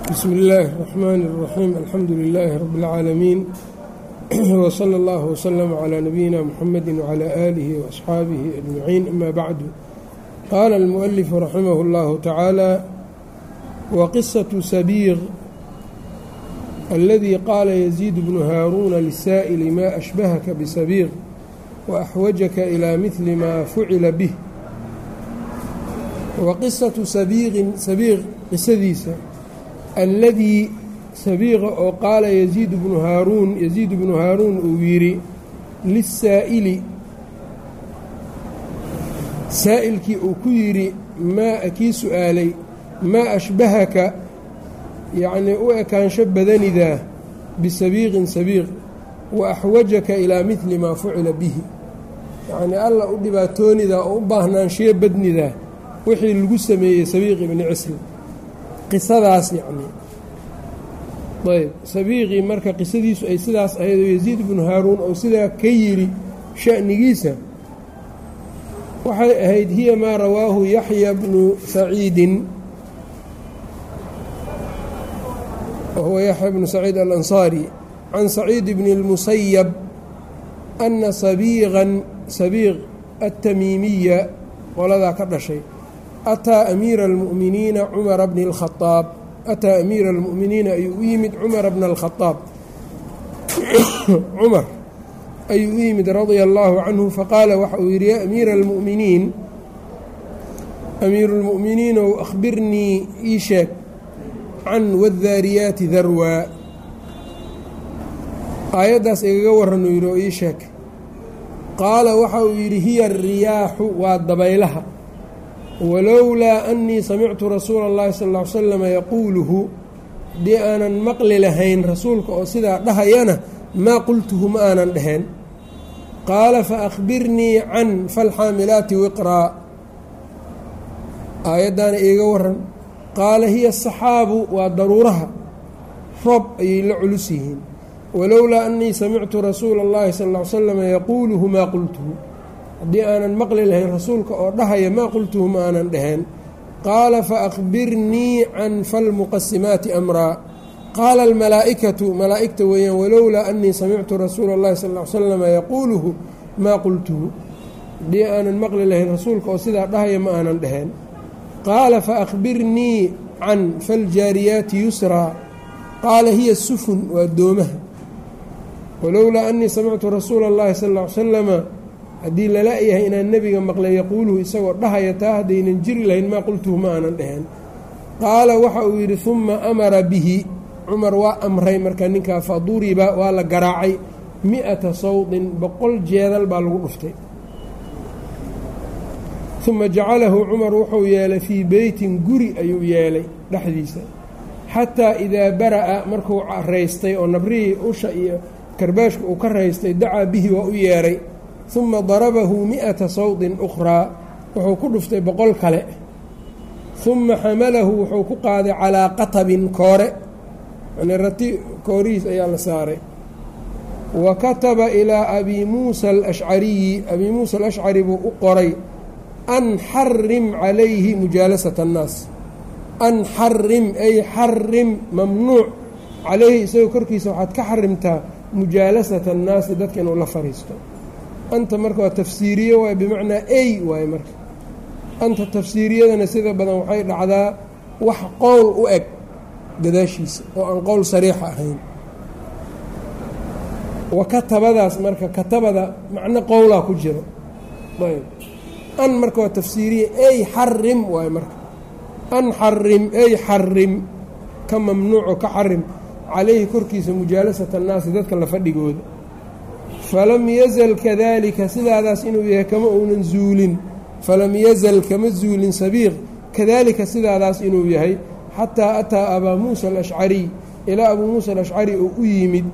bsmi اllaahi الرaxmaan الraxiim alxamdu lilaahi rabi اlcaalamiin wslى اllah wslm clى nabiyina mxamedi wclى aalihi وaasxaabihi ajmaciin ama bacdu qaala اlmuؤalifu raximah اllahu tacaala waqisaةu sabiiq aladi qaala yaziid bnu haaruuna lisaa'ili ma ashbahaka bisabiiq waaxwajaka ilaa midli maa fucila bih wa qisatu sabiiqin sabiiq qisadiisa alladii sabiiqa oo qaala yaziid bnu haaruun yaziid bnu haaruun uu yidhi lisaa'ili saa'ilkii uu ku yidhi maa kii su'aalay? Maa ashbahaka? Yacnii u ekaansho badanidaa bisabiiqin sabiiq wa axwajaka ilaa midli maa fucila bihi. Yacnii alla u dhibaatoonidaa oo u baahnaanshiyo badnidaa wixii lagu sameeyey sabiiq ibni cisl qisadaas yacnii ayb sabiiqii marka qisadiisu ay sidaas ahayd oo yaziid ibnu haaruun oo sidaa ka yidhi sha'nigiisa waxay ahayd hiya maa rawaahu yaxya bnu saciidin. Wahuwa yaxya bnu saciid alansaari can saciid bni اlmusayab ana sabiiqan sabiiq atamiimiya qoladaa ka dhashay ataa amiira almu'miniina cumara bni اlkhaaab ataa amiira almu'miniina ayuu u yimid cumara bna alkhaaab cumar ayuu u yimid radia allaahu canhu faqaala waxa uu yidhi yaa amiira almu'miniin amiiru lmu'miniinow akhbirnii ii sheeg can wadaariyaati darwaa aayaddaas igaga warran uu yidhi oo ii sheeg qaala waxa uu yidhi hiya ariyaaxu waa dabaylaha walowlaa anii samictu rasuula اllahi sal ly salama yaquuluhu haddii aanan maqli lahayn rasuulka oo sidaa dhahayana maa qultuhu ma aanan dheheen qaala fa akhbirnii can falxaamilaati wiqraa aayaddaana iiga waran qaala hiya asaxaabu waa daruuraha roob ayay la culus yihiin walowlaa annii samictu rasuula اllahi sal l slam yaquuluhu maa qultuhu haddii aanan maqli lahayn rasuulka oo dhahaya maa qultuhu ma aanan dhaheen. Qaala faakbirnii can falmuqasimaati amraa qaala almalaa'ikatu malaa'igta weeyaan walowlaa anii samictu rasuula اllahi sal l slama yaquuluhu maa qultuhu haddii aanan maqli lahayn rasuulka oo sidaa dhahaya ma aanan dhaheen. Qaala faakbirnii can faljaariyaati yusraa qaala hiya sufun waa doomaha. Walowlaa anii samictu rasuula اllahi sal l slama haddii lala yahay inaan nebiga maqlay yaquuluhu isagoo dhahaya taa haddaynan jiri lahayn maa qultuhu ma aanan dheheen qaala waxa uu yidhi humma amara bihi. Cumar waa amray marka ninkaa faduriba waa la garaacay. Mi-ata sawdin boqol jeedal baa lagu dhuftay. Uma jacalahu cumar wuxuu yeelay fii beytin guri ayuu yeelay dhexdiisa. Xataa idaa bara'a markuu raystay oo nabrihii usha iyo karbaashka uu ka raystay dacaa bihi waa u yeedhay uma darabahu mi-ata sawdin ukhraa wuxuu ku dhuftay boqol kale uma xamalahu wuxuu ku qaaday calaa qatabin koore yani rati koorihiis ayaa la saaray wa kataba ilaa abi muusa alashcariyi abii muusa alashcari buu u qoray an xarim calayhi mujaalasata annaas an xarim ay xarim mamnuuc calayhi isagoo korkiisa waxaad ka xarimtaa mujaalasata annaasi dadka inuu la fariisto anta marka waa tafsiiriye waay bimacnaa ey waaye marka. Anta tafsiiriyadana sida badan waxay dhacdaa wax qowl u eg gadaashiisa oo aan qowl sariixa ahayn. Wa katabadaas marka katabada macno qowlaa ku jiro. Ayb. An marka waa tafsiiriye ey xarim waaye marka. An xarim ey xarim ka mamnuuco ka xarim calayhi korkiisa mujaalasata annaasi dadka la fadhigooda falam yazal kadalika sidaadaas inuu yahay kama uunan zuulin falam yazal kama zuulin sabiiq kadalika sidaadaas inuu yahay xataa ataa abaa muusa alashcariy ilaa abuu muusa alashcari oo u yimid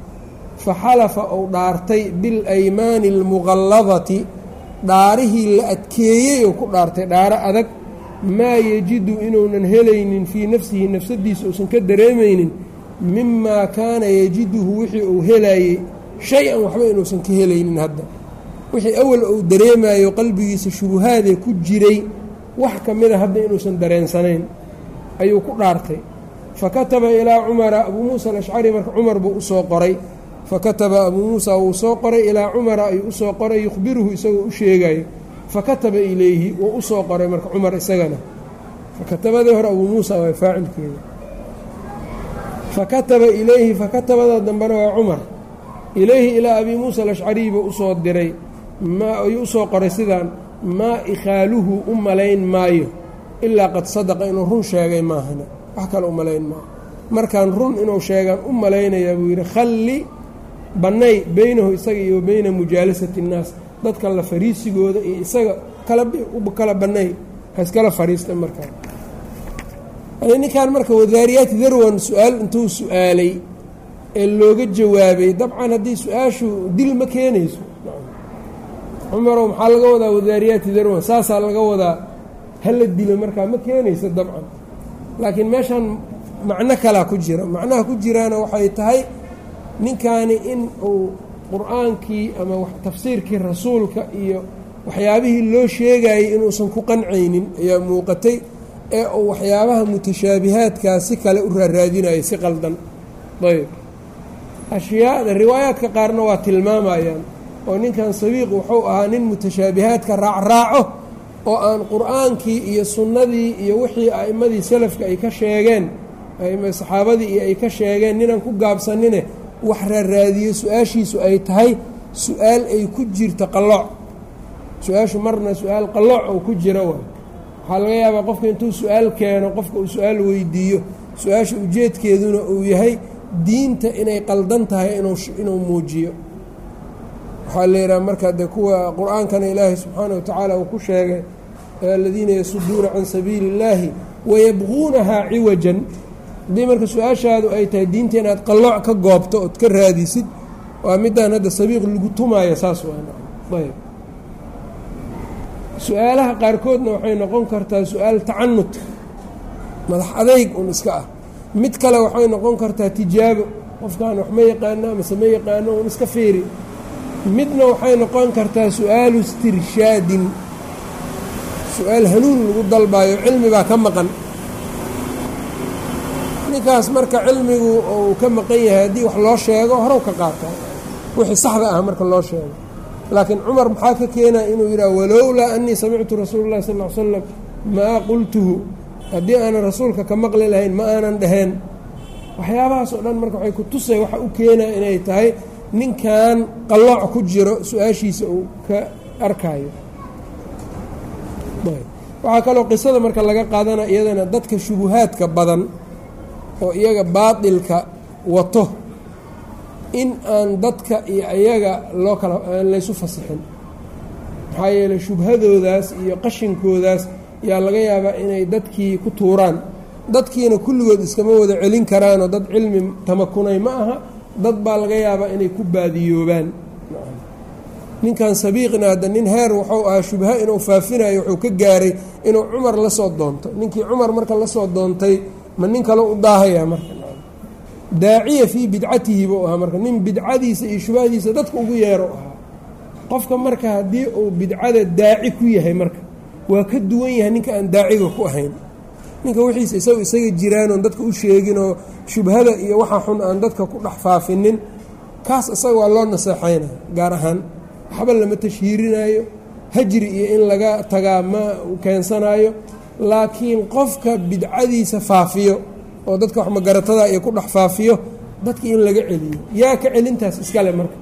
faxalafa ou dhaartay bilaymaani almuqalladati dhaarihii la adkeeyey oo ku dhaartay dhaaro adag maa yajidu inuunan helaynin fii nafsihi nafsadiisa uusan ka dareemaynin mimaa kaana yajiduhu wixii uu helayey shay-an waxba inuusan ka helaynin hadda wixii awal uu dareemayo qalbigiisa shubuhaadee ku jiray wax ka mida hadda inuusan dareensanayn ayuu ku dhaartay fakataba ilaa cumara abuu muusa alashcari marka cumar buu u soo qoray fakataba abuu muusa wuu soo qoray ilaa cumara ayuu u soo qoray yukhbiruhu isagoo u sheegayo fakataba ilayhi wuu u soo qoray marka cumar isagana fakatabadii hore abuu muusa waa faacilkeeda fakataba ilayhi fakatabada dambena waa cumar ilayhi ilaa abii muusa alashcariy buu u soo diray. Ayuu u soo qoray sidaan maa ikhaaluhu u malayn maayo ilaa qad sadaqa inuu run sheegay maahana wax kale u malayn maayo. Markaan run inuu sheegaan u malaynayaa buu yidhi khalli bannay beynahu isaga iyo beyna mujaalasati innaas dadka la fariisigooda iyo isaga kala bannay haiskala fariista markaa ninkan marka wadaariyaati darwan su'aal intuu su'aalay ee looga jawaabay dabcan haddii su'aashu dil ma keenayso. Cumarow maxaa laga wadaa wadaariyaati darwan? Saasaa laga wadaa hala dilo markaa ma keenayso dabcan. Laakiin meeshan macno kalaa ku jira. Macnaha ku jiraana waxay tahay ninkaani in uu qur'aankii ama tafsiirkii rasuulka iyo waxyaabihii loo sheegayay inuusan ku qancaynin ayaa muuqatay ee uu waxyaabaha mutashaabihaadkaa si kale u raaraadinayo si qaldan. Ayb ashyaada riwaayaadka qaarna waa tilmaamayaan oo ninkan sabiiq wuxuu ahaa nin mutashaabihaadka raacraaco oo aan qur'aankii iyo sunnadii iyo wixii a'immadii salafka ay ka sheegeen saxaabadii iyo ay ka sheegeen ninaan ku gaabsanine wax raaraadiyo su'aashiisu ay tahay su'aal ay ku jirto qalooc su'aashu marna su'aal qalooc oo ku jira waay waxaa laga yaabaa qofka intuu su'aal keeno qofka uu su'aal weydiiyo su'aasha ujeedkeeduna uu yahay diinta inay qaldan tahay inuu muujiyo. Waxaa la yidhaha marka dee kuwa qur'aankana ilaahay subxaana wa tacaala uu ku sheegay aladiina yasuduuna can sabiili اllaahi wayabquunahaa ciwajan. Haddii marka su'aashaadu ay tahay diinta inaad qalooc ka goobto ood ka raadisid waa midaan hadda sabiiq lagu tumaayo saas waayb su'aalaha qaarkoodna waxay noqon kartaa su'aal tacanut madax adayg un iska ah mid kale waxay noqon kartaa tijaabo qofkan wax ma yaqaano amase ma yaqaano un iska fiiri. Midna waxay noqon kartaa su'aalu istirshaadin su'aal hanuun lagu dalbayo cilmi baa ka maqan. Ninkaas marka cilmigu uu ka maqan yahay haddii wax loo sheego horow ka qaataa wixii saxda ah marka loo sheego. Laakiin cumar maxaa ka keenaya inuu yidhaha walowlaa anii samictu rasuula llahi sal l slam maa qultuhu haddii aanan rasuulka ka maqli lahayn ma aanan dhaheen. Waxyaabahaas oo dhan marka waxay ku tusay waxa u keenaya inay tahay ninkan qallooc ku jiro su'aashiisa uu ka arkayo waxaa kaloo qisada marka laga qaadana iyadana dadka shubuhaadka badan oo iyaga baatilka wato in aan dadka iyo iyaga loo kala laysu fasixin. Maxaa yeeley shubhadoodaas iyo qashinkoodaas yaa laga yaabaa inay dadkii ku tuuraan. Dadkiina kulligood iskama wada celin karaanoo dad cilmi tamakunay ma aha dad baa laga yaabaa inay ku baadiyoobaan. Ninkan sabiiqna hadda nin heer wuxuu ahaa shubha inuu faafinayo wuxuu ka gaaray inuu cumar la soo doonto. Ninkii cumar marka la soo doontay ma nin kale u daahayaa marka? Daaciya fii bidcatihi buu ahaa marka. Nin bidcadiisa iyo shubhadiisa dadka ugu yeero ahaa. Qofka marka haddii uu bidcada daaci ku yahay marka waa ka duwan yahay ninka aan daaciga ku ahayn. Ninka wixiisa isagu isaga jiraanoon dadka u sheegin oo shubhada iyo waxa xun aan dadka ku dhex faafinin kaas isaga waa loo naseexaynaya gaar ahaan waxba lama tashhiirinaayo hajri iyo in laga tagaa ma keensanaayo laakiin qofka bidcadiisa faafiyo oo dadka wax magaratada iyo ku dhex faafiyo dadka in laga celiyo. Yaa ka celintaas iskale marka.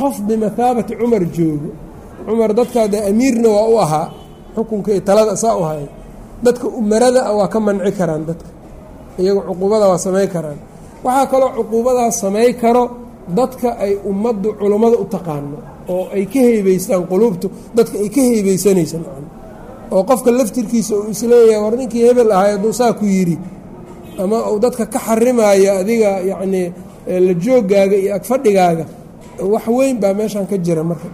Qof bimathaabati cumar joogo cumar dadkaa dee amiirna waa u ahaa xukunka iyo talada saa u haya dadka umarada ah waa ka manci karaan dadka. Iyagu cuquubada waa samay karaan. Waxaa kaloo cuquubadaas samay karo dadka ay ummaddu culummada u taqaano oo ay ka heybaystaan quluubtu dadka ay ka heybaysanaysa oo qofka laftirkiisa uu is leeyahay war ninkii hebel ahay hadduu saa ku yidhi. Ama uu dadka ka xarimaayo adiga yacnii la joogaaga iyo agfadhigaaga wax weyn baa meeshan ka jira marka.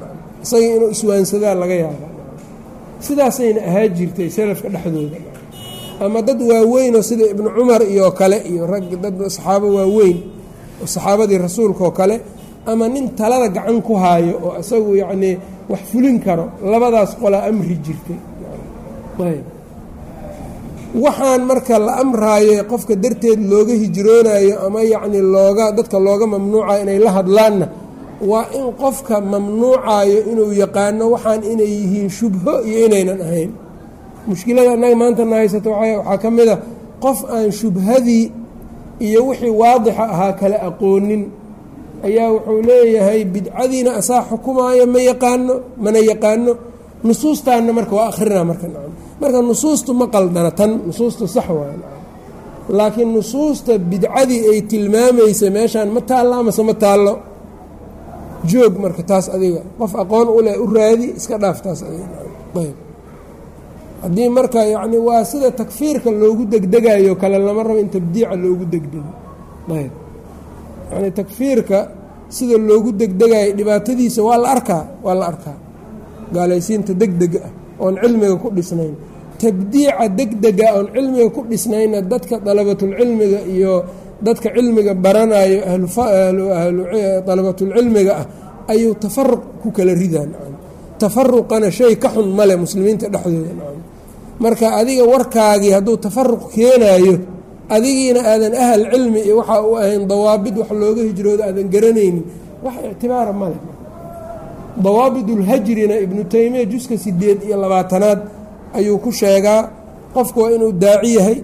Isaga inuu iswaansadaa laga yaaba sidaasayna ahaa jirtay salafka dhexdooda. Ama dad waaweynoo sida ibnu cumar iyo kale iyo rag dad saxaabo waaweyn oo saxaabadii rasuulka oo kale ama nin talada gacan ku haayo oo isagu yacnii wax fulin karo labadaas qolaa amri jirtay. Waxaan marka la amraayo qofka darteed looga hijroonayo ama yacni looga dadka looga mamnuucayo inay la hadlaanna waa in qofka mamnuucayo inuu yaqaano waxaan inay yihiin shubho iyo inaynan ahayn. Mushkilada annaga maanta na haysato waxaa ka mid a qof aan shubhadii iyo wixii waadixa ahaa kala aqoonin. Ayaa wuxuu leeyahay bidcadiina asaa xukumaayo ma yaqaano mana yaqaano. Nusuustaanna marka waa akhrina marka nacam. Marka nusuustu ma qaldana tan nusuustu sax waay laakiin nusuusta bidcadii ay tilmaamaysa meeshaan ma taallo amase ma taallo joog marka taas adiga. Qof aqoon u leh u raadi iska dhaaf taas adiga. Ayb. Haddii marka yacni waa sida takfiirka loogu degdegayo kale lama rabo in tabdiica loogu degdego. Ayb. Yacni takfiirka sida loogu degdegayo dhibaatadiisa waa la arkaa waa la arkaa. Gaalaysiinta degdega ah oon cilmiga ku dhisnayn. Tabdiica degdega oon cilmiga ku dhisnayna dadka dalabatulcilmiga iyo dadka cilmiga baranayo dalabatulcilmiga ah ayuu tafaruq ku kala ridaan. Tafaruqana shay ka xun male muslimiinta dhexdooda. Marka adiga warkaagii hadduu tafaruq keenaayo adigiina aadan ahal cilmi iyo waxaa u ahayn dawaabid wax looga hijroodo aadan garanaynin wax ictibaara male dawaabidulhajrina ibnu taymiya juska sideed iyo labaatanaad ayuu ku sheegaa qofku waa inuu daaci yahay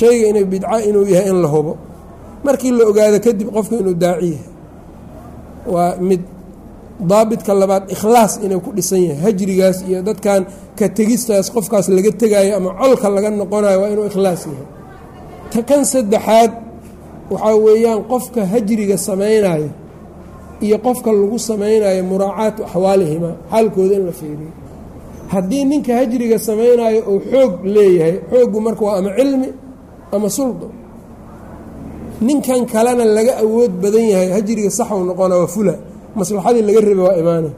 shayga inay bidca inuu yahay in la hubo. Markii la ogaado kadib qofku inuu daaci yahay. Waa mid daabidka labaad ikhlaas inuu ku dhisan yahay. Hajrigaas iyo dadkan ka tegistaas qofkaas laga tegayo ama colka laga noqonayo waa inuu ikhlaas yahay. Ta kan saddexaad waxaa weeyaan qofka hajriga samaynayo iyo qofka lagu samaynayo muraacaatu axwaalihima xaalkooda in la fiiriyo. Haddii ninka hajriga samaynayo uu xoog leeyahay xooggu marka waa ama cilmi ama suldo ninkan kalena laga awood badan yahay hajriga saxuu noqona waa fula. Maslaxadii laga raba waa imaana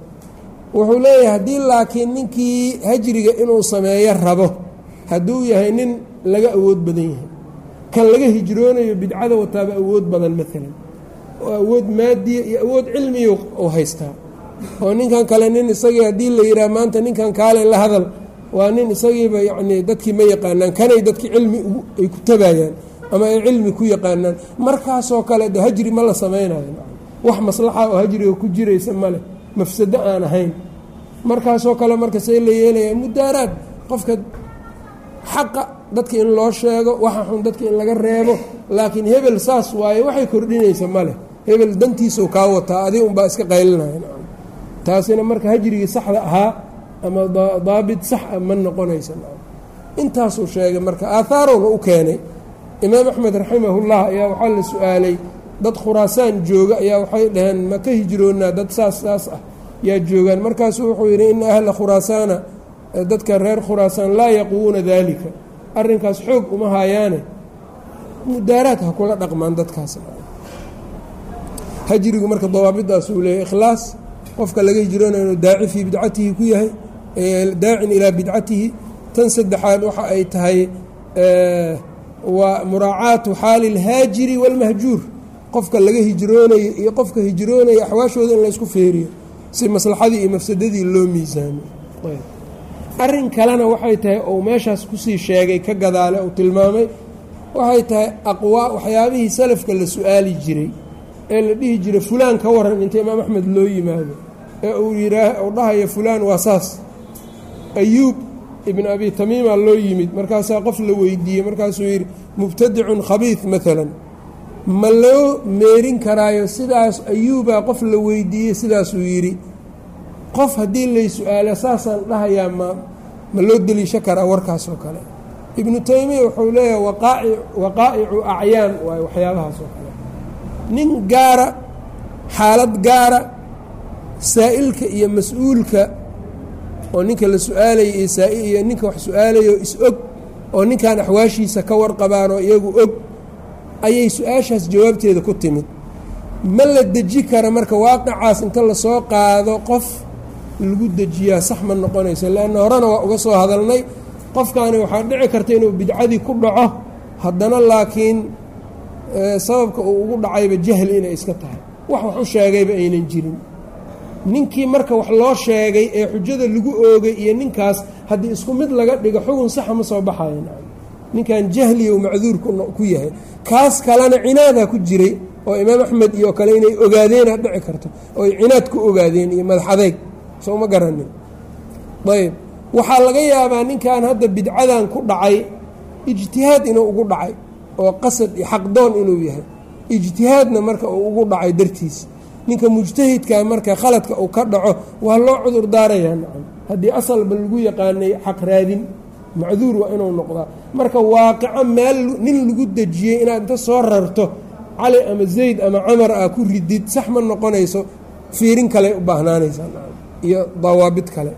wuxuu leeyahay haddii laakiin ninkii hajriga inuu sameeyo rabo hadduu yahay nin laga awood badan yahay. Kan laga hijroonayo bidcada wataaba awood badan maalan oo awood maadiya iyo awood cilmiya u haystaa. Oo ninkan kale nin isagii haddii la yidhaah maanta ninkan kaale la hadal waa nin isagiiba yacnii dadkii ma yaqaanaan. Kanay dadkii cilmi ay ku tabayaan ama ay cilmi ku yaqaanaan. Markaasoo kale de hajri ma la samaynayo. Wax maslaxa oo hajriga ku jiraysa maleh mafsado aan ahayn. Markaasoo kale marka see la yeelaya mudaaraad. Qofka xaqa dadka in loo sheego waxa xun dadka in laga reebo. Laakiin hebel saas waaye waxay kordhinaysa maleh hebel dantiisau kaa wataa adig unbaa iska qaylinaya taasina marka hajrigii saxda ahaa ama daabit sax a ma noqonaysa. Intaasuu sheegay marka aahaarowna u keenay. Imaam axmed raximahullah ayaa waxaa la su'aalay dad khuraasaan jooga ayaa waxay dhaheen ma ka hijroonaa dad saas saas ah yaa joogaan. Markaasuu wuxuu yidhi ina ahla khuraasaana dadka reer khuraasaan laa yaquwuuna daalika arrinkaas xoog uma haayaane mudaaraad ha kula dhaqmaan dadkaas. Hajrigu marka dawaabidaas uu leeyahy ikhlaas qofka laga hijroonayo inuu daaci fii bidcatihi ku yahay daacin ilaa bidcatihi tan saddexaad waxa ay tahay waa muraacaatu xaali اlhaajiri wاlmahjuur qofka laga hijroonayo iyo qofka hijroonaya axwaashooda in laysku feeriyo si maslaxadii iyo mafsadadii loo miisaamo. Arrin kalena waxay tahay ou meeshaas ku sii sheegay ka gadaale uu tilmaamay waxay tahay aqwaa waxyaabihii salafka la su'aali jiray ee la dhihi jiray fulaan ka waran inta imaam axmed loo yimaado ee uu yiraa uu dhahayo fulaan waa saas ayuub ibn abi tamiima loo yimid markaasaa qof la weydiiyey markaasuu yidhi mubtadicun khabiid maalan ma loo meerin karaayo sidaas ayuubaa qof la weydiiyey sidaasuu yidhi qof haddii lay su'aalo saasaan dhahayaa ma ma loo deliisho karaa warkaas oo kale. Ibnu taymiya wuxuu leeyahay waqaa'icu acyaan waayo waxyaabahaas oo kale. Nin gaara xaalad gaara saa'ilka iyo mas'uulka oo ninka la su'aalaya iyo ninka wax su'aalayo is-og oo ninkan axwaashiisa ka warqabaan oo iyagu og ayay su'aashaas jawaabteeda ku timid. Ma la deji kara marka waaqicaas inta la soo qaado qof lagu dejiyaa sax ma noqonayso leanna horena waa uga soo hadalnay qofkaani waxaa dhici karta inuu bidcadii ku dhaco haddana laakiin sababka uu ugu dhacayba jahli inay iska tahay. Wax wax u sheegayba aynan jirin ninkii marka wax loo sheegay ee xujada lagu oogay iyo ninkaas haddii isku mid laga dhigo xugun saxa ma soo baxayo. Ninkan jahliya u macduur ku yahay. Kaas kalena cinaadaa ku jiray oo imaam axmed iyo kale inay ogaadeena dhici karto oo ay cinaad ku ogaadeen iyo madaxadeyg soo ma garanin. Ayb waxaa laga yaabaa ninkan hadda bidcadan ku dhacay ijtihaad inuu ugu dhacay oo qasad iyo xaqdoon inuu yahay. Ijtihaadna marka uu ugu dhacay dartiis ninka mujtahidka marka khaladka uu ka dhaco waa loo cudur daarayaa nacam. Haddii asalba lagu yaqaanay xaq raadin macduur waa inuu noqdaa. Marka waaqico meel nin lagu dejiyey inaad inta soo rarto cali ama zayd ama camar ah ku ridid sax ma noqonayso fiirin kale u baahnaanaysaa iyo dawaabid kale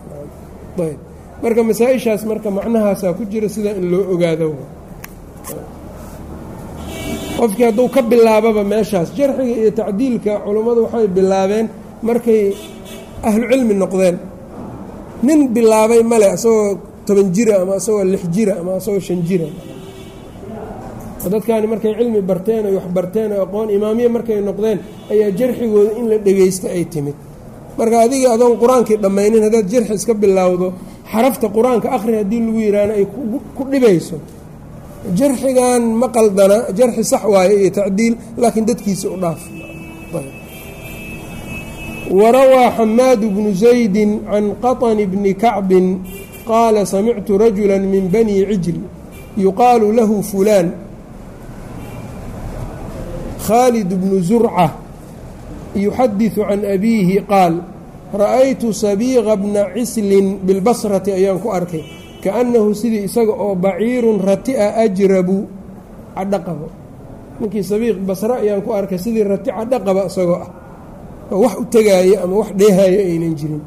ayb. Marka masaa-ishaas marka macnahaasaa ku jira sida in loo ogaado qofkii hadduu ka bilaababa meeshaas. Jarxiga iyo tacdiilka culummadu waxay bilaabeen markay ahlucilmi noqdeen. Nin bilaabay male asagoo toban jira ama asagoo lix jira ama asagoo shan jira. Dadkani markay cilmi barteen oy wax barteen oo aqoon imaamiye markay noqdeen ayaa jarxigooda in la dhegaysta ay timid. Marka adiga adoon qur'aankii dhammaynin haddaad jarxi iska bilowdo xarafta qur'aanka akhri haddii lagu yidhaahna ay ku dhibayso jarxigan ma qaldana jarxi sax waaye iyo tacdiil laakiin dadkiisa u dhaaf. Warawaa xamaadu bnu zaydi can qaطni bni kacbin qaala samictu rajula min bani cijl yuqaalu lahu fulaan. Khaalid bnu zurca yuxadiثu can abiihi qaal ra'aytu sabiiqa bna cislin bilbasrati ayaan ku arkay kaannahu sidii isaga oo baciirun rati-a ajrabu cadhaqabo ninkii sabiiq basre ayaan ku arkay sidii rati cadhaqaba isagoo ah. Oo wax u tegaayo ama wax dheehaayo aynan jirin.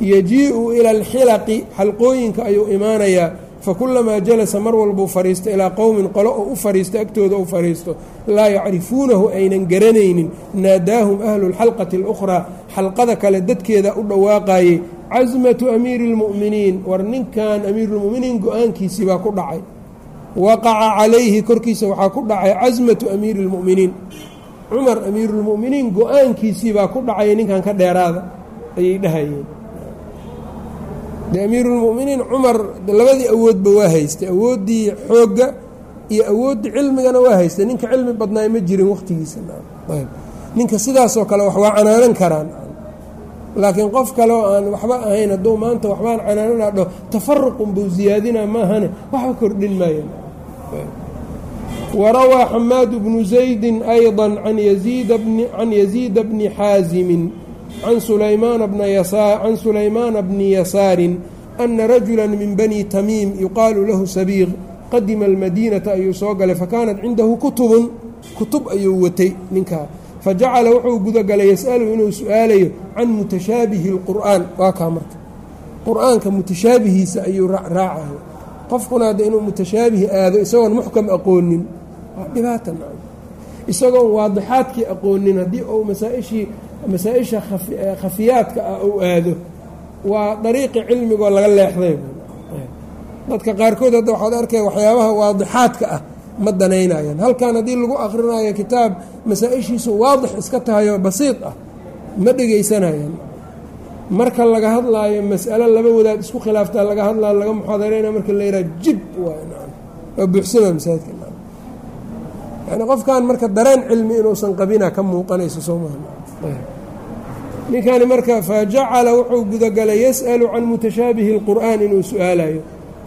Yajii'u ila alxilaqi xalqooyinka ayuu imaanayaa fakulamaa jalasa mar walbuu fadhiisto ilaa qowmin qolo oo u fadhiisto agtooda u fadhiisto laa yacrifuunahu aynan garanaynin naadaahum ahlu lxalqati اlukhraa xalqada kale dadkeeda u dhawaaqayey casmatu amiiri اlmu'miniin war ninkan amiiruulmu'miniin go-aankiisii baa ku dhacay waqaca calayhi korkiisa waxaa ku dhacay casmatu amiiri اlmu'miniin cumar amiiruulmu'miniin go-aankiisii baa ku dhacay ninkan ka dheeraada ayay dhahayeen de amiiruulmu'miniin cumar labadii awoodba waa haystay. Awooddii xoogga iyo awooddii cilmigana waa haystay. Ninka cilmi badnaay ma jirin wakhtigiisa ninka sidaasoo kale wax waa canaanan karaan. Laakiin qof kale oo aan waxba ahayn hadduu maanta waxbaan canaanana dho tafaruqun buu ziyaadina maahane waxba kordhin maaya warawaa xamaadu bnu zaydi ayضa can yaziida bni xaasimin can sulaymaana bni yasaarin ana rajula min bani tamiim yuqaalu lahu sabiiq qadima almadiinata ayuu soo galay fakaanat cindahu kutubun kutub ayuu watay ninkaa fajacala wuxuu gudagalay yas'alu inuu su'aalayo can mutashaabihi اlqur'aan waa kaa marka qur'aanka mutashaabihiisa ayuu raacayo qofkuna hadda inuu mutashaabihi aado isagoon muxkam aqoonin waa dhibaata isagoon waadixaadkii aqoonin haddii uu masaaishii masaa-isha khafiyaadka ah uu aado waa dariiqi cilmigoo laga leexday. Dadka qaarkood hadda waxaad arkaya waxyaabaha waadixaadka ah ma danaynayaan. Halkan haddii lagu akhrinayo kitaab masaa-ishiisu waadix iska tahayoo basiid ah ma dhegaysanayaan. Marka laga hadlaayo mas'alo laba wadaad isku khilaaftaa laga hadlaayo laga muxaadareyna marka la yidhaha jib waa buuxsama masaajidka yani qofkan marka dareen cilmi inuusan qabina ka muuqanayso soo maha ninkaani marka fajacala wuxuu gudagalay yas'alu can mutashaabihi اlqur'an inuu su'aalayo.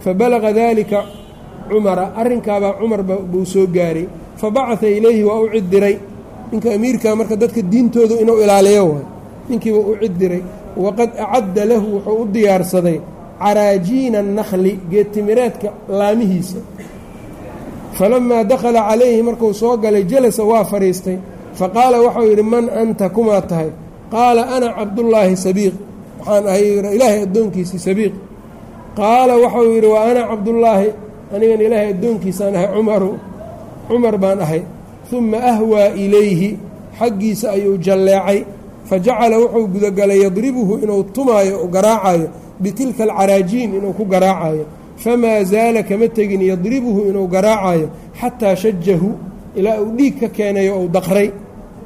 Fabalaga dalika cumara arrinkaabaa cumar buu soo gaaray. Fabacaha ilayhi waa u cid diray ninka amiirkaa marka dadka diintooda inuu ilaaliyo waay. Ninkiiba u cid diray waqad acadda lahu wuxuu u diyaarsaday caraajiina annakli geedtimireedka laamihiisa. Falamaa dakhala calayhi markuu soo galay jalasa waa fadhiistay faqaala waxau yidhi man anta kumaa tahay? Qaala ana cabdullaahi sabiiq. Waxaan ahay ilaahay addoonkiisii sabiiq. Qaala waxau yidhi wa ana cabdullaahi anigan ilaahay addoonkiisaan ahay cumaru. Cumar baan ahay. Uma ahwaa ilayhi xaggiisa ayuu jalleecay. Fajacala wuxuu gudagalay yadribuhu inuu tumaayo o garaacayo bitilka alcaraajiin inuu ku garaacayo famaa zaala kama tegin yadribuhu inuu garaacayo xataa shajahu ilaa uu dhiig ka keenayo ou daqray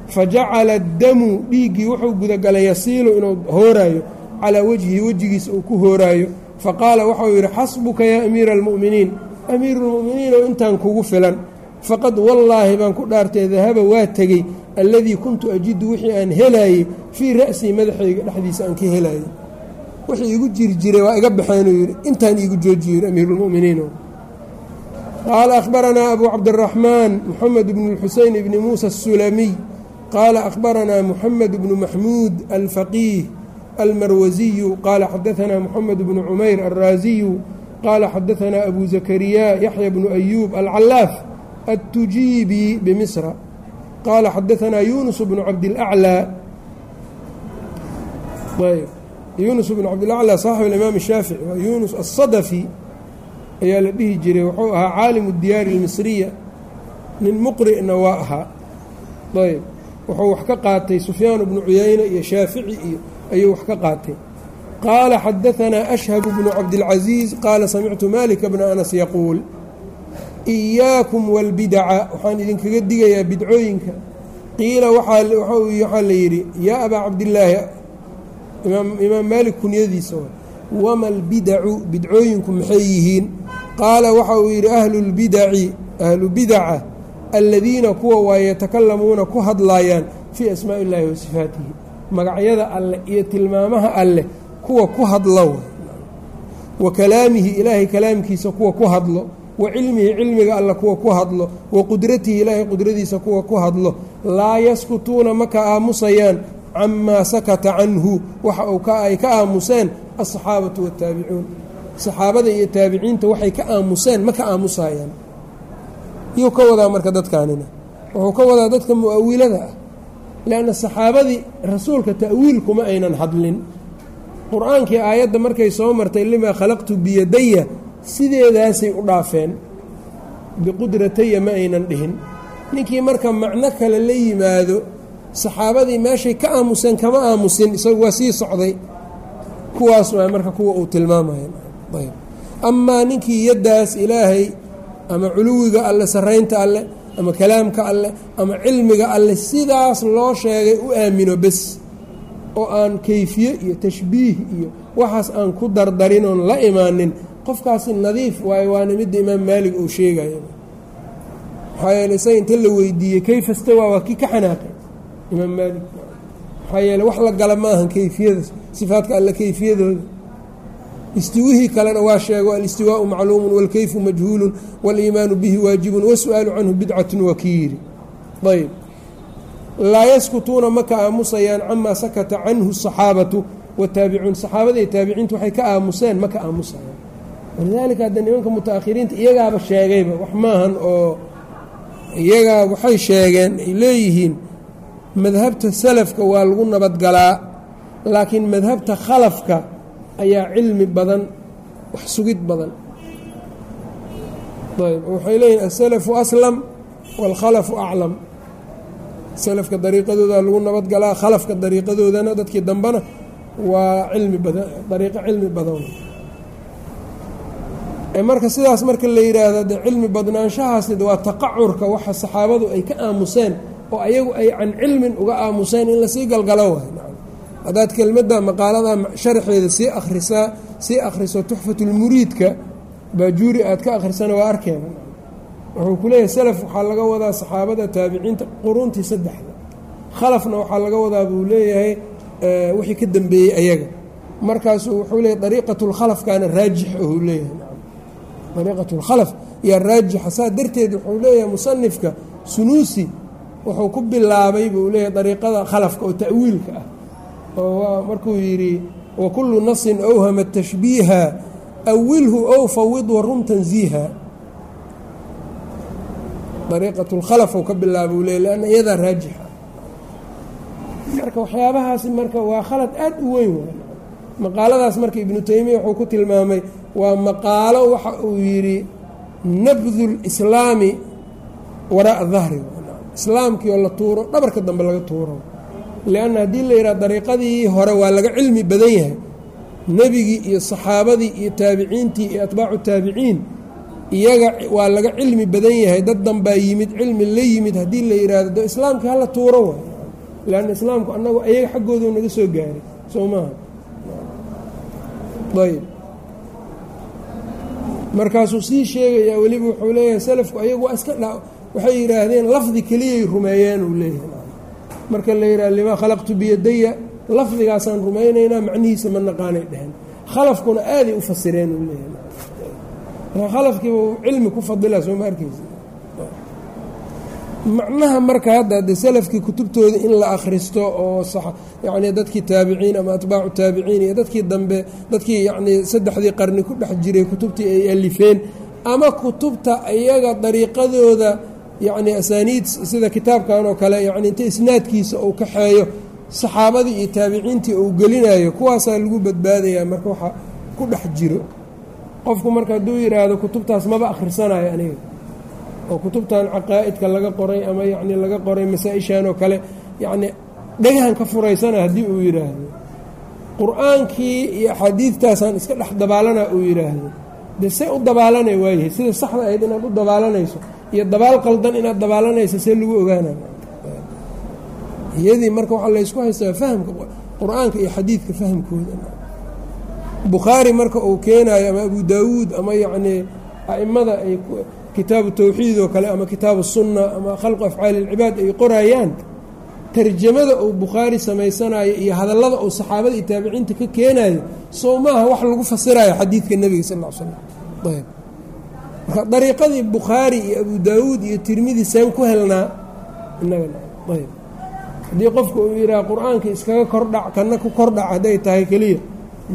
fajacala addamu dhiiggii wuxuu gudagalay yasiilu inuu hooraayo calaa wejhihi wejigiisa uu ku hooraayo. Faqaala waxau yidhi xasbuka yaa amiira almu'miniin amiiru lmu'miniin oo intaan kugu filan faqad wallaahi baan ku dhaartay dahaba waa tegey alladii kuntu ajidu wixii aan helaayey fii ra'sii madaxayga dhexdiisa aan ka helaayey. Wixii igu jiri jiray waa iga baxeenuu yidhi intaan iigu joojiyo yidhi amiiruulmu'miniin qaala akhbaranaa abu cabdiraxmaan moxamed bnu lxuseyn bni muusa asulamiy qaala akhbaranaa moxamed bnu maxmuud alfaqiih almarwasiyu qaala xadaanaa moxamed bnu cumayr alraasiyu qaala xadaanaa abu zakariya yaxya bnu ayuub alcallaaf التujiibi bmisra qaala xadaanaa yunus bnu cabdilأclى yunus bnu cabdilأclى saaxib اlimaam الshaafici waa yunus aلsadfi ayaa la dhihi jiray wuxuu ahaa caalim الdiyaari الmisriya nin muqri'na waa ahaa ayb wuxuu wax ka qaatay sufyaan bnu cuyayne iyo shaafici iyo ayuu wax ka qaatay. Qaala xadaanaa ashhab bnu cabdilcaزiiz qaala samictu malika bna anas yaquul iyaakum walbidaca waxaan idinkaga digayaa bidcooyinka qiila waxaa la yidhi yaa abaa cabdillaahi imaam maalik kunyadiisa wama albidacu bidcooyinku maxay yihiin? Qaala waxa uu yidhi ahlulbidaci ahlu bidaca aladiina kuwa waa yatakalamuuna ku hadlaayaan fii asmaaءi illaahi wa sifaatihi. Magacyada alleh iyo tilmaamaha alleh kuwa ku hadlo. Wa kalaamihi ilaahay kalaamkiisa kuwa ku hadlo. Wa cilmihi cilmiga alla kuwa ku hadlo. Wa qudratihi ilaahay qudradiisa kuwa ku hadlo. Laa yaskutuuna ma ka aamusayaan camaa sakata canhu. Waxa uu ay ka aamuseen alsaxaabatu waataabicuun saxaabada iyo taabiciinta waxay ka aamuseen ma ka aamusayaan yuu ka wadaa marka dadkaanina. Wuxuu ka wadaa dadka mu'awilada ah. Leanna saxaabadii rasuulka ta'wiil kuma aynan hadlin. Qur'aankii aayadda markay soo martay limaa khalaqtu biyadaya sideedaasay u dhaafeen. Biqudrataya ma aynan dhihin. Ninkii marka macno kale la yimaado saxaabadii meeshay ka aamuseen kama aamusin isagu waa sii socday. Kuwaas waa marka kuwa uu tilmaamaya. Ayb. Amaa ninkii yaddaas ilaahay ama culuwiga alle sarraynta alleh ama kalaamka alleh ama cilmiga alleh sidaas loo sheegay u aamino bes oo aan kayfiye iyo tashbiih iyo waxaas aan ku dardarin oon la imaanin. Qofkaasi nadiif waayo waana midda imaam maalig uu sheegaya maxaa yeele isaga inta la weydiiyey kayfa stawaa waa kii ka xanaaqay? Imaam maalig maxaa yeele wax la gala ma ahan kayfiyada sifaadka alle kayfiyadooda istiwihii kalena waa sheego alistiwaau macluumun wاlkayfu majhuulun wاliimaanu bihi waajibun wasu-aalu canhu bidcatun waa kii yidhi ayb laa yaskutuuna ma ka aamusayaan camaa sakata canhu الصaxaabatu wاtaabicuun saxaabada iyo taabiciintu waxay ka aamuseen ma ka aamusayaan walidaalika hadda nimanka muta-akhiriinta iyagaaba sheegayba wax maahan oo iyagaa waxay sheegeen ay leeyihiin madhabta salafka waa lagu nabadgalaa laakiin madhabta khalafka ayaa cilmi badan wax sugid badan. Ayb waxay leeyihiin asalafu aslam waalkhalafu aclam salafka dariiqadooda lagu nabadgalaa khalafka dariiqadoodana dadkii dambena waa cilmi badan dariiqo cilmi badan. Marka sidaas marka la yidhaahdo de cilmi badnaanshahaasi waa taqacurka waxa saxaabadu ay ka aamuseen oo ayagu ay can cilmin uga aamuseen in la sii galgalo waay haddaad kelmadda maqaalada sharxeeda sii akhrisaa sii akhriso tuxfatulmuriidka baajuuri aad ka akhrisana waa arkeena wuxuu ku leeyahay salaf waxaa laga wadaa saxaabada taabiciinta quruuntii saddexda. Khalafna waxaa laga wadaa buu leeyahay wixii ka dambeeyey ayaga. Markaasuu wuxuu leeyahy dariiqatulkhalafkaana raajix ahuu leeyahay. Dariiqatulkhalaf yaa raajixa saa darteed wuxuu leeyahay musanifka sunuusi wuxuu ku bilaabay buu leeyahay dariiqada khalafka oo ta'wiilka ah oo markuu yidhi wakullu nasin awhama tashbiiha awilhu ow fawid warum tanziiha. Dariiqatulkhalaf ou ka bilaaba uu leeyahy leanna iyadaa raajixa. Marka waxyaabahaasi marka waa khalad aad u weyn waay maqaaladaas marka ibnu taymiya wuxuu ku tilmaamay waa maqaalo waxa uu yidhi nabdu lislaami waraa'a dahri islaamkii oo la tuuro dhabarka dambe laga tuuro lianna haddii la yidhaha dariiqadii hore waa laga cilmi badan yahay nebigii iyo saxaabadii iyo taabiciintii iyo atbaacu taabiciin iyaga waa laga cilmi badan yahay dad danbaa yimid cilmi la yimid haddii la yidhaahdo de islaamkii hala tuuro waay leanna islaamku annagu ayaga xaggoodu naga soo gaaray soo maaha ayb markaasuu sii sheegayaa weliba wuxuu leeyahay salafku ayagu waa iska dha waxay yidhaahdeen lafdi keliyay rumeeyeen uu leeyahay marka la yidhaha limaa khalaqtu biyadaya lafdigaasaan rumaynaynaa macnihiisa ma naqaanay dheheen khalafkuna aaday u fasireen leeyahay. Khalafkiiba cilmi ku fadila soo ma arkeysa macnaha marka hadda de salafkii kutubtooda in la akhristo oo yacni dadkii taabiciin ama atbaacu taabiciin iyo dadkii dambe dadkii yacnii saddexdii qarni ku dhex jiray kutubtii ay alifeen ama kutubta iyaga dariiqadooda yacni asaaniid sida kitaabkan oo kale yacni inta isnaadkiisa uu kaxeeyo saxaabadii iyo taabiciintii uu gelinayo kuwaasaa lagu badbaadayaa marka waxa ku dhex jiro. Qofku marka hadduu yidhaahdo kutubtaas maba akhrisanayo aniga oo kutubtan caqaa'idka laga qoray ama yacni laga qoray masaa-ishan oo kale yacni dhagahan ka furaysana haddii uu yidhaahdo qur'aankii iyo axaadiidtaasaan iska dhex dabaalana uu yidhaahdo dee see u dabaalanay waayahay? Sida saxda ahayd inaad u dabaalanayso iyo dabaal qaldan inaad dabaalanayso see lagu ogaanay. Iyadii marka waxaa laysku haystaa fahamka qur'aanka iyo xadiidka fahamkooda. Bukhaari marka uu keenayo ama abu daawuud ama yacnii a'immada ay kitaabu tawxiid oo kale ama kitaabu sunna ama khalqu afcaali ilcibaad ay qorayaan tarjamada uu bukhaari samaysanayo iyo hadallada uu saxaabada iyo taabiciinta ka keenayo soo maaha wax lagu fasirayo xadiidka nebiga sal l slam ayb. Marka dariiqadii bukhaari iyo abu daawuud iyo tirmidi seen ku helnaa inagana ayb. Haddii qofku uu yidhaha qur'aanka iskaga kordhac kana ku kordhac hadday tahay keliya.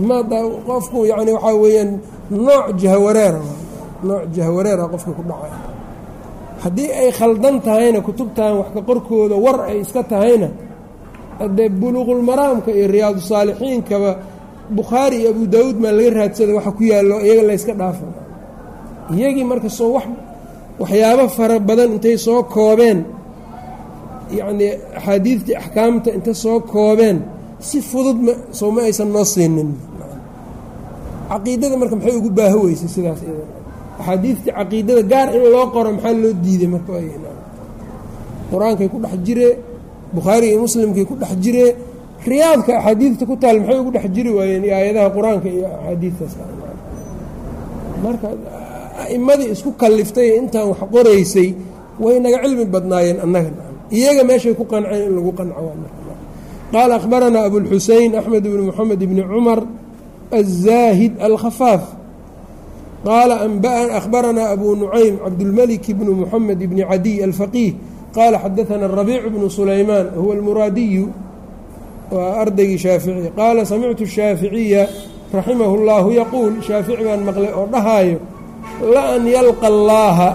Ma qofku yacni waxaa weeyaan nooc jahwareera nooc jahwareera qofka ku dhacay haddii ay khaldan tahayna kutubtan wax ka qorkooda war ay iska tahayna haddee buluuqulmaraamka iyo riyaadu saalixiinkaba bukhaari iyo abu daawuud maa laga raadsada waxa ku yaallo iyaga layska dhaafa iyagii marka soo wax waxyaabo fara badan intay soo koobeen yacnii axaadiidtii axkaamta inta soo koobeen si fudud ma soo ma aysan noo siinin. Caqiidada marka maxay ugu baaho weysay sidaas axaadiidtii caqiidada gaar in loo qoro maxaa loo diiday marka qur'aankay ku dhex jiree bukhaari iyo muslimkay ku dhex jiree riyaadka axaadiidta ku taal maxay ugu dhex jiri waayeen iyo aayadaha qur'aanka iyo axaadiidtaas marka a'imadii isku kalliftay intaan wax qoraysay way naga cilmi badnaayeen annaga. Iyaga meeshay ku qanceen in lagu qanco qaala akhbaranaa abulxusein axmed bni moxamed bni cumar aلzaahid alkhafaaf qaala akhbaranaa abu nucaym cabdulmalik bnu moxamed bni cadiy alfaqiih qaala xadaana rabiic bnu sulaymaan huwa almuraadiyu waa ardaygii shaafici qaala samictu shaaficiya raximahu اllahu yaquul shaafici baan maqlay oo dhahaayo laan yalqa allaaha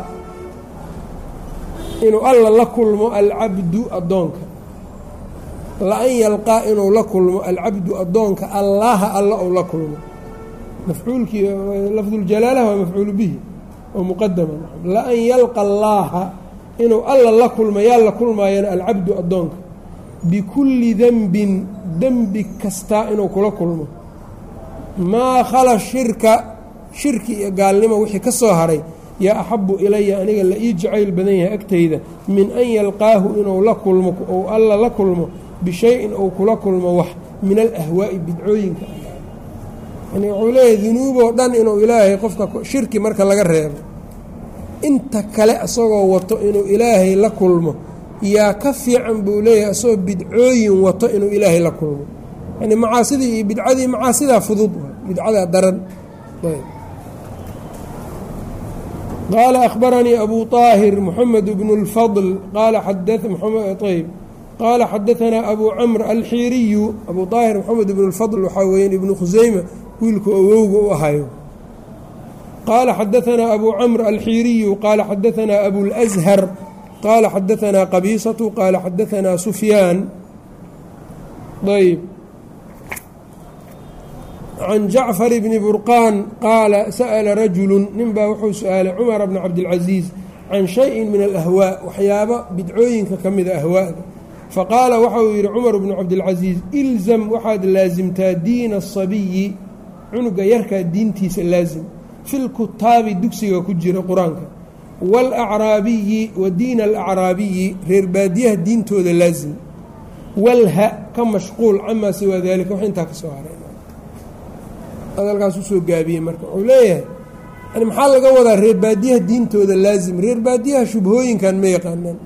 inuu alla la kulmo alcabdu addoonka la-an yalqaa inuu la kulmo alcabdu addoonka allaaha alla ou la kulmo mafcuulkii lafduljalaalaha waa mafcuulu bihi oo muqadama la-an yalqa allaaha inuu alla la kulmo yaa la kulmaayana alcabdu addoonka bikulli denbin dembi kastaa inuu kula kulmo maa khala shirka shirki iyo gaalnimo wixii ka soo haray yaa axabu ilaya aniga la ii jacayl badan yahay agtayda min an yalqaahu inuu la kulmo ou alla la kulmo bishayin ou kula kulmo wax min alahwaa'i bidcooyinka yani wuxuu leeyahay dunuuboo dhan inuu ilaahay qofka shirki marka laga reebo inta kale isagoo wato inuu ilaahay la kulmo yaa ka fiican buu leeyahay isagoo bidcooyin wato inuu ilaahay la kulmo yani macaasidii iyo bidcadii macaasidaa fudud bidcadaa daran qaala akhbaranii abu طaahir moxamed bnu اlfadl qaala ayb qaala xadaanaa abu camr alxiiriyu abu طaahir moxamed ibnu اlfadl waxaa weeyaan ibnu khuseyma wiilku awowga u ahayo. Qaala xadaanaa abu camr alxiiriyu qaala xadaanaa abulأshar qaala xadaanaa qabiisatu qaala xadaanaa sufyaan. Ayb can jacfar bni burqaan qaala sa'ala rajulu ninbaa wuxuu su'aalay cumara bna cabdilcasiis can shayin min alahwaa waxyaabo bidcooyinka ka mida ahwaada faqaala waxa uu yidhi cumar bnu cabdilcasiis ilzam waxaad laasimtaa diina asabiyi cunuga yarkaa diintiisa laasim filkutaabi dugsiga ku jira qur'aanka. Waalacraabiyi wa diina alacraabiyi reer baadiyaha diintooda laasim walha ka mashquul camaa siwaa daalika wax intaa ka soo haray. Hadalkaas u soo gaabiyey marka wuxuu leeyahay yani maxaa laga wadaa reer baadiyaha diintooda laazim? Reer baadiyaha shubhooyinkan ma yaqaanaan.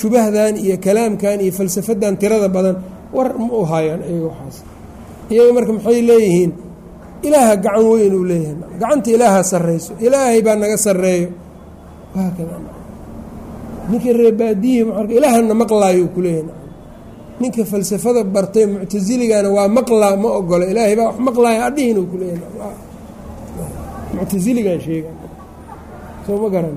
Shubahdan iyo kalaamkan iyo falsafadan tirada badan war ma u haayaan iyaga waxaas. Iyaga marka maxay leeyihiin ilaaha gacan weyn uu leeyahay. Gacanta ilaaha sarreyso. Ilaahay baa naga sarreeyo. Ninka reer baadiyihii marka ilaahana maqlaayo uu kuleeyahay ninka falsafada bartay muctasiligana waa maqlaa ma ogola ilaahay baa wax maqlaaya adhihin uu kuleeyahay muctasiligan sheega soo ma garan.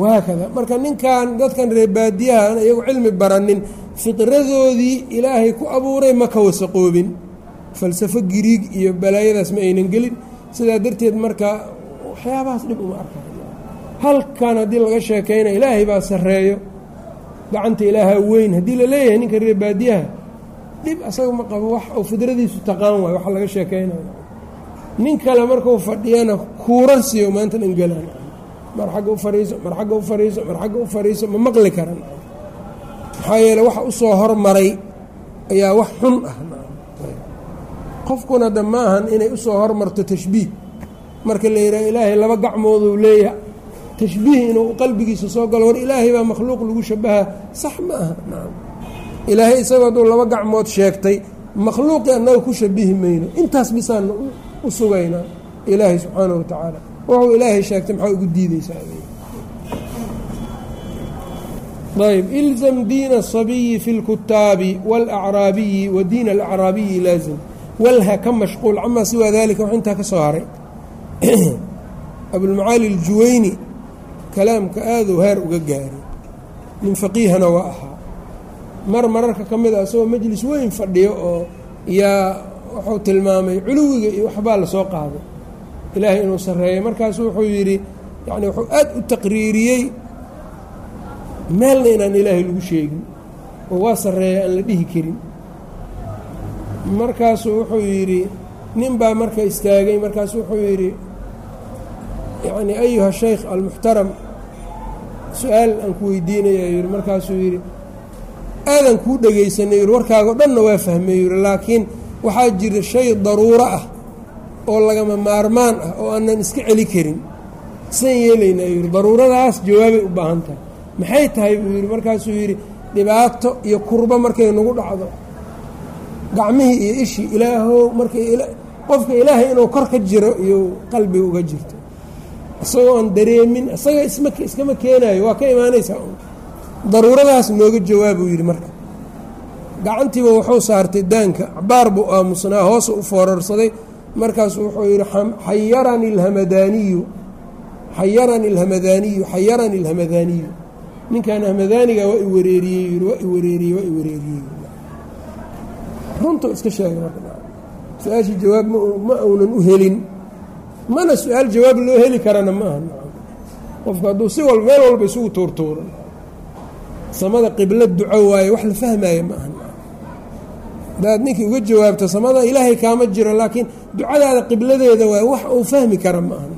Wahaakada marka ninkan dadkan reer baadiyahan iyagu cilmi baranin fidradoodii ilaahay ku abuuray ma ka wasaqoobin falsafo giriig iyo balaayadaas ma aynan gelin. Sidaa darteed marka waxyaabahaas dhib uma arka halkan haddii laga sheekayna ilaahay baa sarreeyo. Gacanta ilaaha weyn haddii la leeyahay ninka reer baadiyaha dhib asaga ma qabo wax uu fidradiisu taqaan waayo waxa laga sheekaynayo nin kale markuu fadhiyana kuuransiyo maanta dhan gelaan mar xagga u fariiso mar xagga u fariiso mar xagga u fariiso ma maqli karan. Maxaa yeele waxa u soo hormaray ayaa wax xun ah qofkuna da ma ahan inay u soo hormarto tashbiih. Marka la yidhaha ilaahay laba gacmooduu leeyahay tashbiih inuu qalbigiisa soo galo war ilaahay baa makhluuq lagu shabaha sax ma aha ilaahay isagoo hadduu laba gacmood sheegtay makhluuqii annaga ku shabihi mayno. Intaas bisaan u sugaynaa ilaahay subxaanahu wa tacaala. Wuxuu ilaahay sheegtay maxaa ugu diideysaa ayb ilzam diina asabiyi fi lkutaabi wاlacraabiyi wa diina alacraabiyi laazim walha ka mashquul camaa siwaa dalika wax intaa ka soo haray. Abulmacaali aljuwayni kalaamka aaduu heer uga gaaray nin faqiihana waa ahaa. Mar mararka ka mid a isagoo majlis weyn fadhiyo oo yaa wuxuu tilmaamay culuwiga iyo waxbaa la soo qaaday. Ilaahay inuu sarreeyay. Markaasu wuxuu yidhi yani wuxuu aad u taqriiriyey meelna inaan ilaahay lagu sheegin oo waa sarreeya aan la dhihi karin markaasuu wuxuu yidhi nin baa marka istaagay markaasu wuxuu yidhi yacni ayuha shaykh almuxtaram su'aal aan ku weydiinaya yidhi. Markaasuu yidhi aadan kuu dhegaysanay yidhi. Warkaagao dhanna waa fahmay yidhi. Laakiin waxaa jira shay daruuro ah oo lagama maarmaan ah oo aanan iska celi karin. San yeelaynaa yidhi. Daruuradaas jawaabay u baahan tahay. Maxay tahay? buu yidhi. Markaasuu yidhi dhibaato iyo kurbo markay nagu dhacdo gacmihii iyo ishii ilaahow markay qofka ilaahay inuu kor ka jiro iyo qalbiga uga jirto. Isagoo dareemin isaga iskama keenaayo waa ka imaanaysaa daruuradaas nooga jawaabuu yidhi marka. Gacantiiba wuxuu saartay daanka cabaar buu aamusnaa hoosa u foorarsaday. Markaasuu wuxuu yidhi xayarani alhamadaaniyu xayarani alhamadaaniyu xayarani alhamadaaniyu. Ninkan hamadaaniga waa i wareeriyey waa i wareeriyey waa i wareeriyey runtu iska sheegay su'aashii jawaab ma uunan u helin. Mana su'aal jawaab loo heli karana ma aha. Hadduu si wal meel walba isugu tuurtuuro samada qiblo duco waaye wax la fahmaayo ma aha. Hadaad ninkii uga jawaabto samada ilaahay kaama jiro laakiin ducadaada qibladeeda waaye wax uu fahmi kara ma aha.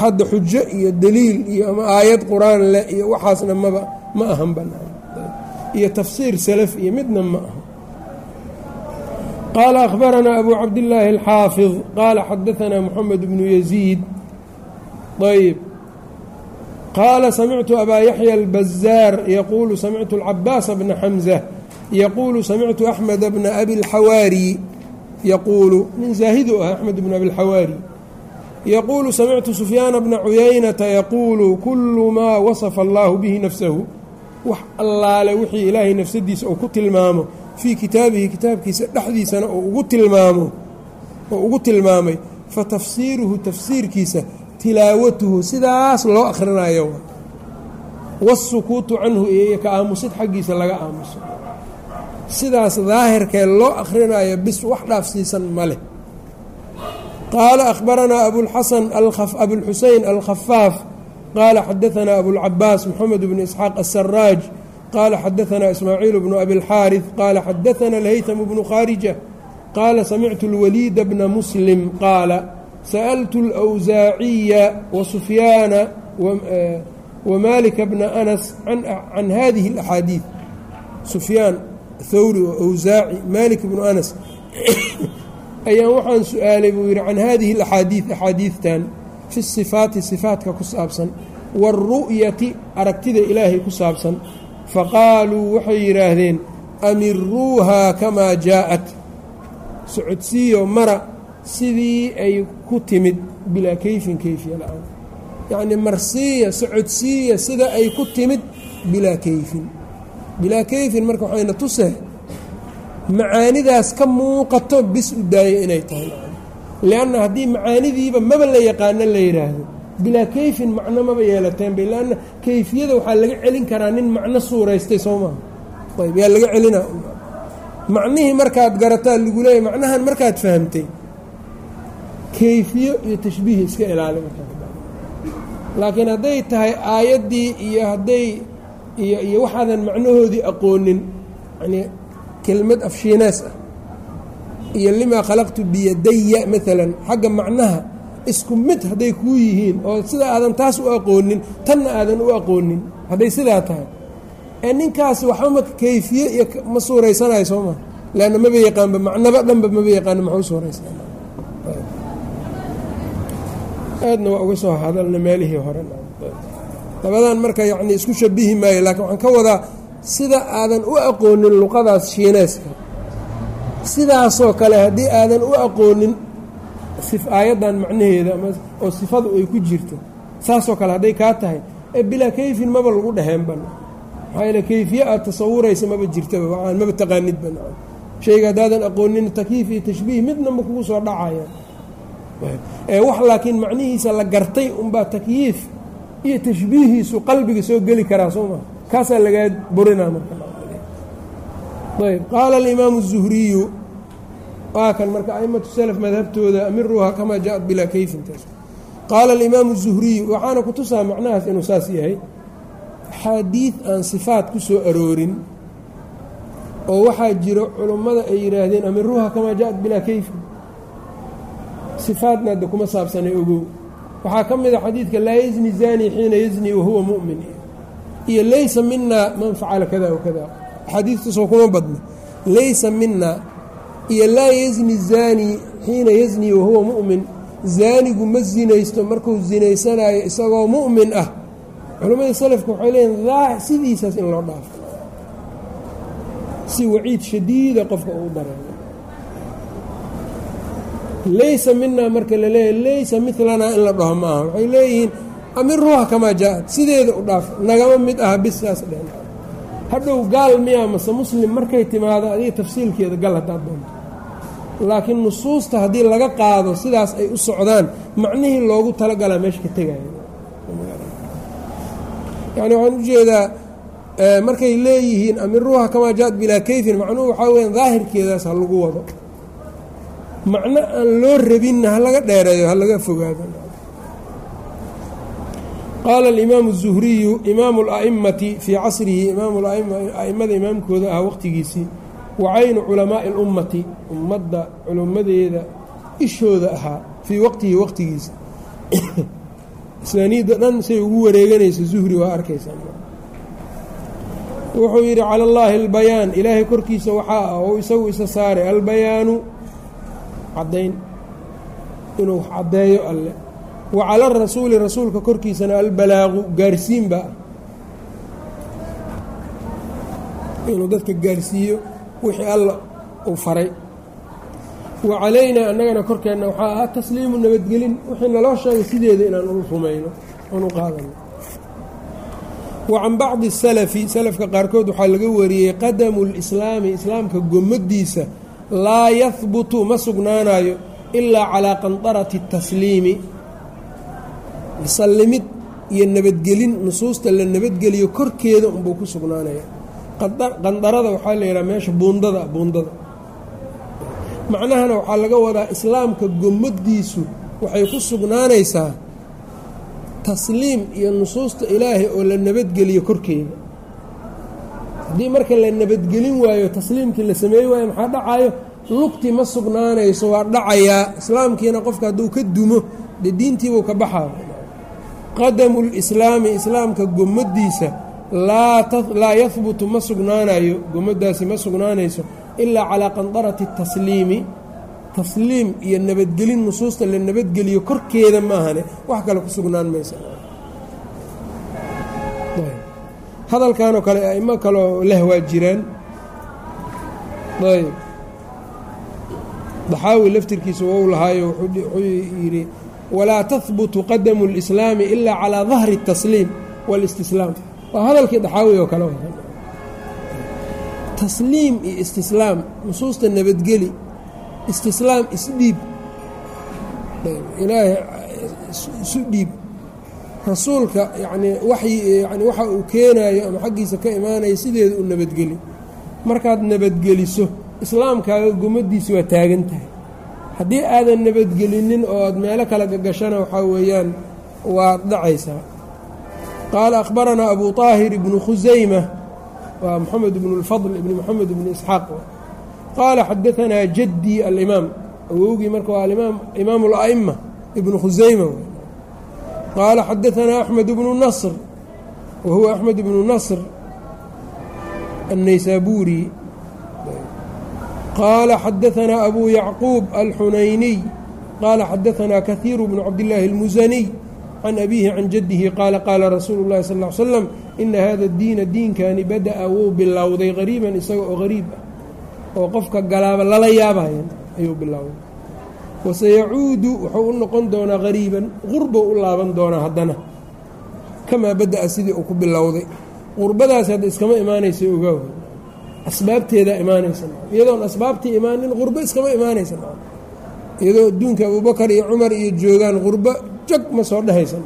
Hadda xujo iyo daliil iyo ama aayad qur'aan leh iyo waxaasna maba ma ahan banaan iyo tafsiir salaf iyo midna ma aha. Qaala akhbaranaa abu cabdillaahi alxaafid qaala xadaanaa moxamed bnu yaziid. Ayb qaala samictu abaa yaxya albazaar yaquulu samictu alcabaasa bna xamza yaquulu samictu axmed bna abi lxawaari yaquulu nin zaahidu ah axmed bna abi lxawaari yaquulu samictu sufyaana bna cuyaynata yaquulu kulu maa wasafa allahu bihi nafsahu wax allaale wixii ilaahay nafsadiisa uu ku tilmaamo fii kitaabihi kitaabkiisa dhexdiisana ugu tilmaamo oo ugu tilmaamay. Fa tafsiiruhu tafsiirkiisa tilaawatuhu sidaas loo akhrinayo wasukuutu canhu iyo ka aamusid xaggiisa laga aamuso. Sidaas daahirkee loo akhrinayo bis wax dhaafsiisan ma leh. Qaala akhbaranaa abulxasan abulxusein alkhafaaf qaala xadaanaa abulcabaas moxamed bnu isxaaq asaraaj qaala xadaanaa ismaaciil bnu abi اlxaariث qaala xadaanaa alhaytm bnu khaarija qaala samictu اlwaliida bna muslim qaala sa'ltu اlأwsaaciya wasufyaana wmalika bna anas can hadihi اlaxaadiiث sufyaan thawri oo awsaaci malik bnu anas ayaan waxaan su-aalay buu yidhi can hadihi alaxaadiid axaadiidtan fi sifaati sifaatka ku saabsan waaru'yati aragtida ilaahay ku saabsan faqaaluu waxay yidhaahdeen amiruuhaa kamaa jaa'at. Socodsiiyo mara sidii ay ku timid bilaa kayfin kayfiya la'aan. Yacnii marsiiya socodsiiya sida ay ku timid bilaa kayfin. Bilaa kayfin marka waxayna tusee macaanidaas ka muuqato bis u daayo inay tahay lianna haddii macaanidiiba maba la yaqaano la yidhaahdo bilaa kayfin macno maba yeelateenba lanna kayfiyada waxaa laga celin karaa nin macno suuraystay soo maha ayb yaa laga celinaa macnihii markaad garataa lagu leeyahy macnahan markaad fahamtay kayfiyo iyo tashbiihi iska ilaali laakiin hadday tahay aayaddii iyo hadday iyo iyo waxaadan macnahoodii aqoonin yanii kelmad afshiinaas ah iyo limaa khalaqtu biyadaya maalan xagga macnaha isku mid hadday kuu yihiin oo sida aadan taas u aqoonin tanna aadan u aqoonin hadday sidaa tahay. Ee ninkaasi waxbama kayfiye iyo ma suuraysanayo soo maa leanna maba yaqaanba macnaba dhanba maba yaqaano maxuu suuraysan aadna waa uga soo hadalna meelihii hore. Labadan marka yacni isku shabihi maayo laakiin waxaan ka wadaa sida aadan u aqoonin luqadaas shiineeska sidaasoo kale haddii aadan u aqoonin aayaddan macnaheeda oo sifadu ay ku jirto saasoo kale hadday kaa tahay ee bilaa kayfin maba lagu dheheenba maxaa yeele kayfiye aad tasawuraysa maba jirtaba maba taqaanidba shayga haddaadan aqoonin takyiif iyo tashbiih midnaba kugu soo dhacaya. Ee wax laakiin macnihiisa la gartay unbaa takyiif iyo tashbiihiisu qalbiga soo geli karaa soo maa kaasaa lagaa burinaa marka ayb qaala alimaamu الzuhriyu waa kan marka aimatu salaf madhabtooda amiruuha kamaa jaءat bilaa kayfintaas qaala alimaamu الzuhriyu waxaana ku tusaa macnahaas inuu saas yahay axaadiid aan sifaat ku soo aroorin oo waxaa jiro culummada ay yidhaahdeen amiruuha kamaa jaءat bilaa kayfin sifaatna adda kuma saabsanay ogow waxaa ka mid a xadiidka laa yazni zani xiina yazni wahuwa mu'min iyo laysa minaa man facala kada wakada axaadiistaasoo kuma badna. Laysa minaa iyo laa yazni zaani xiina yazni wahuwa mu'min. Zaanigu ma zinaysto markuu zinaysanayo isagoo mu'min ah. Culammadii salafka waxay leeyihiin sidiisaas in loo dhaafo. Si waciid shadiida qofka uu dareemo laysa minaa marka la leeyahy laysa milanaa in la dhaho ma aha waxay leeyihiin amiruuha kamaa jaa-ad sideeda u dhaaf nagama mid aha bisaas dheen hadhow gaal miyaa mase muslim markay timaado adiga tafsiilkeeda gal haddaad doonto. Laakiin nusuusta haddii laga qaado sidaas ay u socdaan macnihii loogu talagalaa meesha ka tegaya yani waxaan u jeedaa markay leeyihiin amiruuha kamaa jaa-ad bilaa kayfin. Macnuhu waxaa weyaan daahirkeedaas ha lagu wado. Macno aan loo rabinna ha laga dheereeyo ha laga fogaado qaala alimaamu zuhriyu imaamu ala'immati fii casrihi imaam a'immada imaamkooda ahaa waqtigiisii wacaynu culamaa'i alummati ummadda culimmadeeda ishooda ahaa fii waqtihi waqtigiisa asaniidda dhan say ugu wareeganaysa zuhri waa arkaysaa wuxuu yidhi cala allaahi albayaan ilaahay korkiisa waxaa ah oo isagu isa saaray albayaanu caddayn inuu caddeeyo alle wa cala arasuuli rasuulka korkiisana albalaaqu gaarsiinba. Inuu dadka gaarsiiyo wixii alla uu faray. Wa calaynaa annagana korkeenna waxaa ahaa tasliimu nabadgelin wixii naloo sheegay sideeda inaan ulu rumayno oon u qaadano. Wa can bacdi salafi salafka qaarkood waxaa laga wariyey qadamu lislaami islaamka gomadiisa laa yahbutu ma sugnaanayo ilaa calaa qandarati tasliimi sallimid iyo nabadgelin nusuusta la nabadgeliyo korkeeda unbuu ku sugnaanaya. Qandarada waxaa la yidhaha meesha buundada buundada. Macnahana waxaa laga wadaa islaamka gomadiisu waxay ku sugnaanaysaa tasliim iyo nusuusta ilaahay oo la nabadgeliyo korkeeda. Haddii marka la nabadgelin waayo tasliimkii la sameey waayo maxaa dhacayo lugti ma sugnaanayso waa dhacayaa islaamkiina qofka hadduu ka dumo dee diintiibuu ka baxaa qadamu lislaami islaamka gomadiisa laa yahbutu ma sugnaanayo gomadaasi ma sugnaanayso ilaa calaa qandarati tasliimi tasliim iyo nabadgelin nusuusta la nabadgeliyo korkeeda maahane wax kale ku sugnaan maysa. Hadalkan oo kale aimo kaleo leh waa jiraan. Ayb. Daxaawi laftirkiisa wou lahaayo wuxuu yidhi walaa tahbutu qadamu اlislaami ila calaa dahri الtasliim wاlistislaam waa hadalkii daxaawi oo kale tasliim iyo istislaam nusuusta nabadgeli istislaam isdhiib ilaahay isu dhiib rasuulka yacnii waxyi yani waxa uu keenaayo ama xaggiisa ka imaanaya sideeda u nabadgeli markaad nabadgeliso islaamkaaga gumadiisi waa taagan tahay haddii aadan nabadgelinin oo aad meelo kale gagashana waxaa weeyaan waad dhacaysaa qaala akhbaranaa abu طaahir ibnu khusayma waa moxamed ibnu اlfadl ibni moxamed ibni isxaaq qaala xadaanaa jaddii alimaam awowgii marka waa alimaam imaamu اla'ima ibnu khusayma qaala xadaanaa axmed bnu nasr wa huwa axmed ibnu nasr الnaysaabuuri qaala xadaanaa abu yacquub alxunayniy qaala xadaanaa kahiiru bnu cabdillaahi اlmusaniy can abiihi can jaddihi qaala qaala rasuulu اllahi sal ly slam ina hada diina diinkani bada'a wuu bilowday qariiban isaga oo qariib ah oo qofka galaaba lala yaabaya ayuu bilowday wasayacuudu wuxuu u noqon doonaa qariiban qurbou u laaban doonaa haddana kamaa bada'a sidii uu ku bilowday qurbadaasi hadda iskama imaanaysa ogaaw asbaabteedaa imaanaysa iyadoon asbaabtii imaanin qurbo iskama imaanaysa iyadoo adduunka abuubakar iyo cumar iyo joogaan qurbo jag ma soo dhehaysa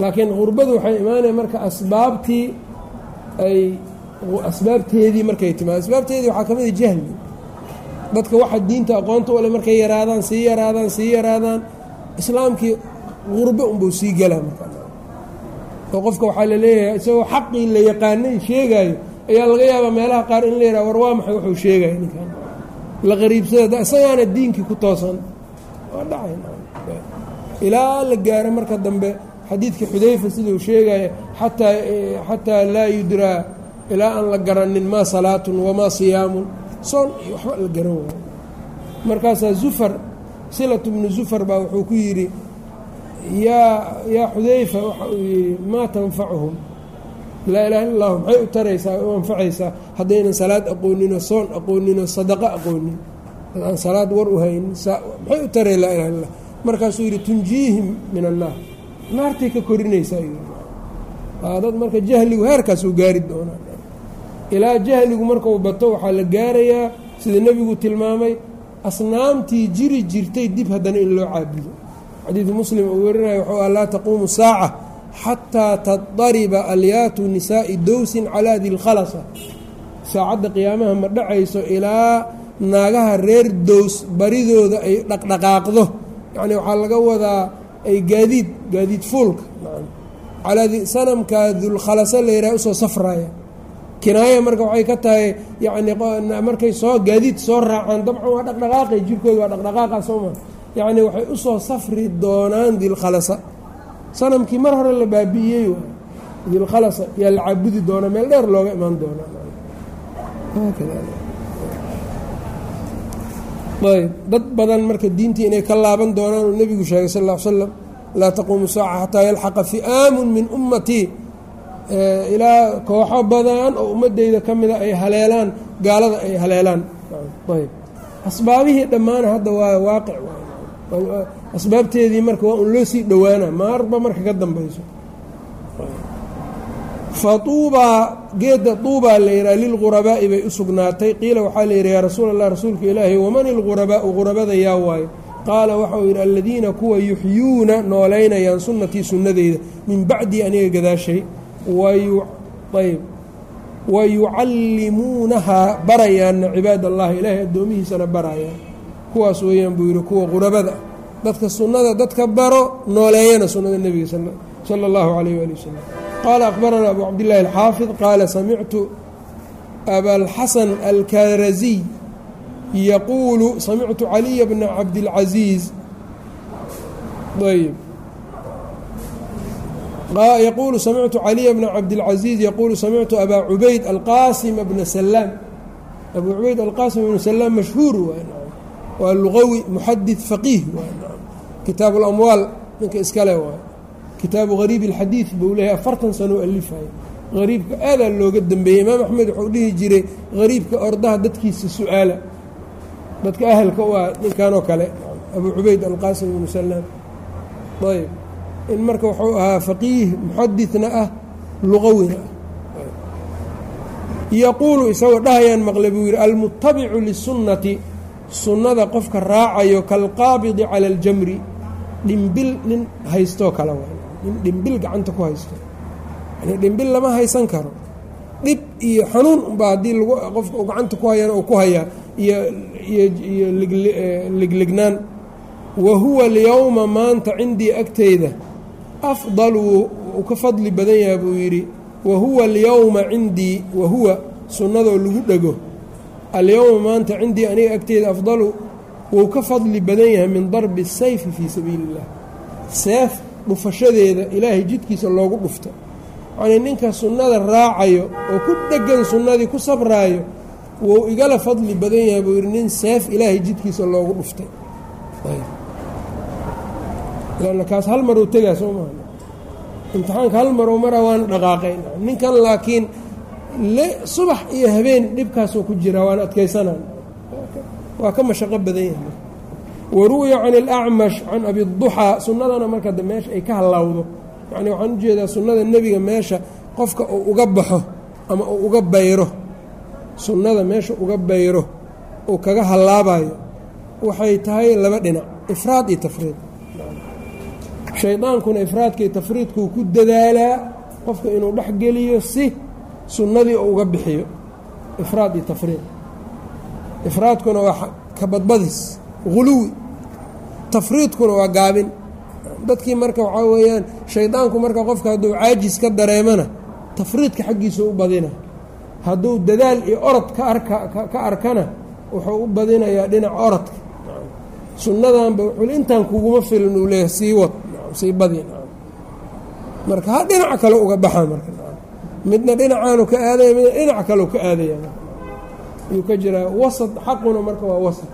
laakiin qurbadu waxay imaanaya marka asbaabtii ay asbaabteedii markay timaado asbaabteedii waxaa ka mid a jahli dadka waxa diinta aqoonta u markay yaraadaan sii yaraadaan sii yaraadaan islaamkii qurbo unbuu sii gelaa markaa oo qofka waxaa la leeyahay isagoo xaqii la yaqaanay sheegaayo ayaa laga yaabaa meelaha qaar in la yidhaha war waa maxay? Wuxuu sheegaya ninkan. La qariibsada isagaana diinkii ku toosan. Waa dhacay. Ilaa la gaaro marka dambe xadiidkii xudayfa siduu sheegaya ataa xataa laa yudraa ilaa aan la garanin maa salaatun wamaa siyaamun. Soon iyo waxba la garan waayo markaasaa zufar silatu bnu zufar baa wuxuu ku yidhi yaa yaa xudayfa waxa uu yidhi maa tanfacuhum laa ilaha illa allahu maxay u taraysaa u anfacaysaa. Haddaynan salaad aqooninoo soon aqooninoo sadaqo aqoonin. Aan salaad war u haynin maxay u taray laa ilaha illah markaasuu yidhi tunjiihim min annaar. Naartay ka korinaysaa dad marka jahligu heerkaasuu gaari doonaa. Ilaa jahligu markau bato waxaa la gaarayaa sida nebigu tilmaamay asnaamtii jiri jirtay dib haddana in loo caabudo. Xadiidu muslim uu warinayo wuxuu ah laa taquumu saaca xataa tadariba alyaatu nisaa'i dowsin calaa dilkhalasa saacadda qiyaamaha ma dhacayso ilaa naagaha reer dows baridooda ay dhaqdhaqaaqdo yacni waxaa laga wadaa ay gaadiid gaadiid fuulka sanamka dulkhalasa la yidhaha u soo safraya kinaaya marka waxay ka tahay yacni markay soo gaadiid soo raacaan dabcan waa dhaqdhaqaaqay jirkooda waa dhaqdhaqaaqa sooma yacni waxay u soo safri doonaan dilkhalasa sanamkii mar hore la baabi'iyey dilkhalasa yaa la caabudi doonaa meel dheer looga imaan doonaa dad badan marka diintii inay ka laaban doonaan uu nebigu sheegay sal ll slam laa taquumu saaca xataa yalxaqa fi'aamun min ummatii ilaa kooxo badan oo ummadeyda ka mida ay haleelaan gaalada ay haleelaan. Ayb. Asbaabihii dhammaana hadda waa waaqic asbaabteedii marka waa un loo sii dhowaana maarba marka ka dambayso. Fa tuubaa geedda tuubaa la yidhaha lilghurabaa'i bay u sugnaatay. Qiila waxaa la yidhi yaa rasuul allah rasuulka ilaahi waman ilghurabaau ghurabada yaa waayo qaala waxa uu yidhi aladiina kuwa yuxyuuna noolaynayaan sunnatii sunnadeyda min bacdii aniga gadaashay ayb wa yucallimuunahaa barayaanna cibaad allahi ilaahay addoomihiisana barayaan. Kuwaas weeyaan buu yidhi kuwa qurabada dadka sunnada dadka baro nooleeyana sunnada nebiga sala allahu calayh waali wasalam qaala akhbaranaa abu cabdillahi alxaafid qaala samictu abalxasan alkarasiy yaquulu samictu caliya bna cabdilcasiiz ayb yaquulu samictu caliya bna cabdilcasiiz yaquulu samictu abaa cubayd alqaasima bna salaam abuu cubayd alqaasim bna salaam mashhuur waa luqawi muxadid faqiih kitaabu اlamwaal ninka iskale waay kitaabu gariib اlxadiid buu leeyahay afartan sano u gariibka aadaa looga dambeeyey imaam axmed wuxuu dhihi jiray gariibka ordaha dadkiisa su'aala. Dadka ahalka u ah ninkanoo kale abu cubayd alqaasim ibnu salaam ayb in marka wuxuu ahaa faqiih muxadidna ah luqawina ah. Yaquulu isagoo dhahayaan maqle buu yidhi almutabicu lisunnati sunnada qofka raacayo kalqaabidi cala aljamri dhimbil nin haystoo kale nin dhimbil gacanta ku haysto. Yani dhimbil lama haysan karo. Dhib iyo xanuun unbaa haddii qofka uu gacanta ku hayana uu ku hayaa iyo iyo iyo liglignaan. Wa huwa alyowma maanta cindii agteyda afdalu uu ka fadli badan yaha buu yidhi wa huwa alyowma cindii wa huwa sunnadoo lagu dhego alyowma maanta cindii aniga agteeda afdalu wuu ka fadli badan yahay min darbi sayfi fii sabiili illah seef dhufashadeeda ilaahay jidkiisa loogu dhufto. Yacnii ninka sunnada raacayo oo ku dhegan sunnadii ku sabraayo wuu igala fadli badan yahay buu yidhi nin seef ilaahay jidkiisa loogu dhuftay. Lanna kaas hal maruu tegaa soo maha imtixaanka hal maruu maraa waana dhaqaaqayn ninkan laakiin subax iyo habeen dhibkaasoo ku jiraa waana adkaysanaan waa ka mashaqo badan yahay. Waruwiya can اlacmash can abiduxaa sunnadana marka de meesha ay ka hallawdo yacni waxaan u jeedaa sunnada nebiga meesha qofka uu uga baxo ama uu uga bayro. Sunnada meesha uga bayro uu kaga hallaabayo waxay tahay laba dhinac ifraad iyo tafriid. Shaydaankuna ifraadka iyo tafriidkuu ku dadaalaa qofka inuu dhex geliyo si sunnadii uu uga bixiyo ifraad iyo tafriid ifraadkuna waa kabadbadis huluwi tafriidkuna waa gaabin. Dadkii marka waxaa weeyaan shaydaanku marka qofka hadduu caajis ka dareemana tafriidka xaggiisa u badina. Hadduu dadaal iyo orod ka arka ka arkana wuxuu u badinayaa dhinac orodka. Sunnadanba wuxuu intaan kuguma filin uu leeyahay sii wad sii badi marka ha dhinac kale uga baxa marka midna dhinacaanu ka aadaya midna dhinac kaleu ka aadaya. Ayuu ka jiraa wasad xaquna marka waa wasad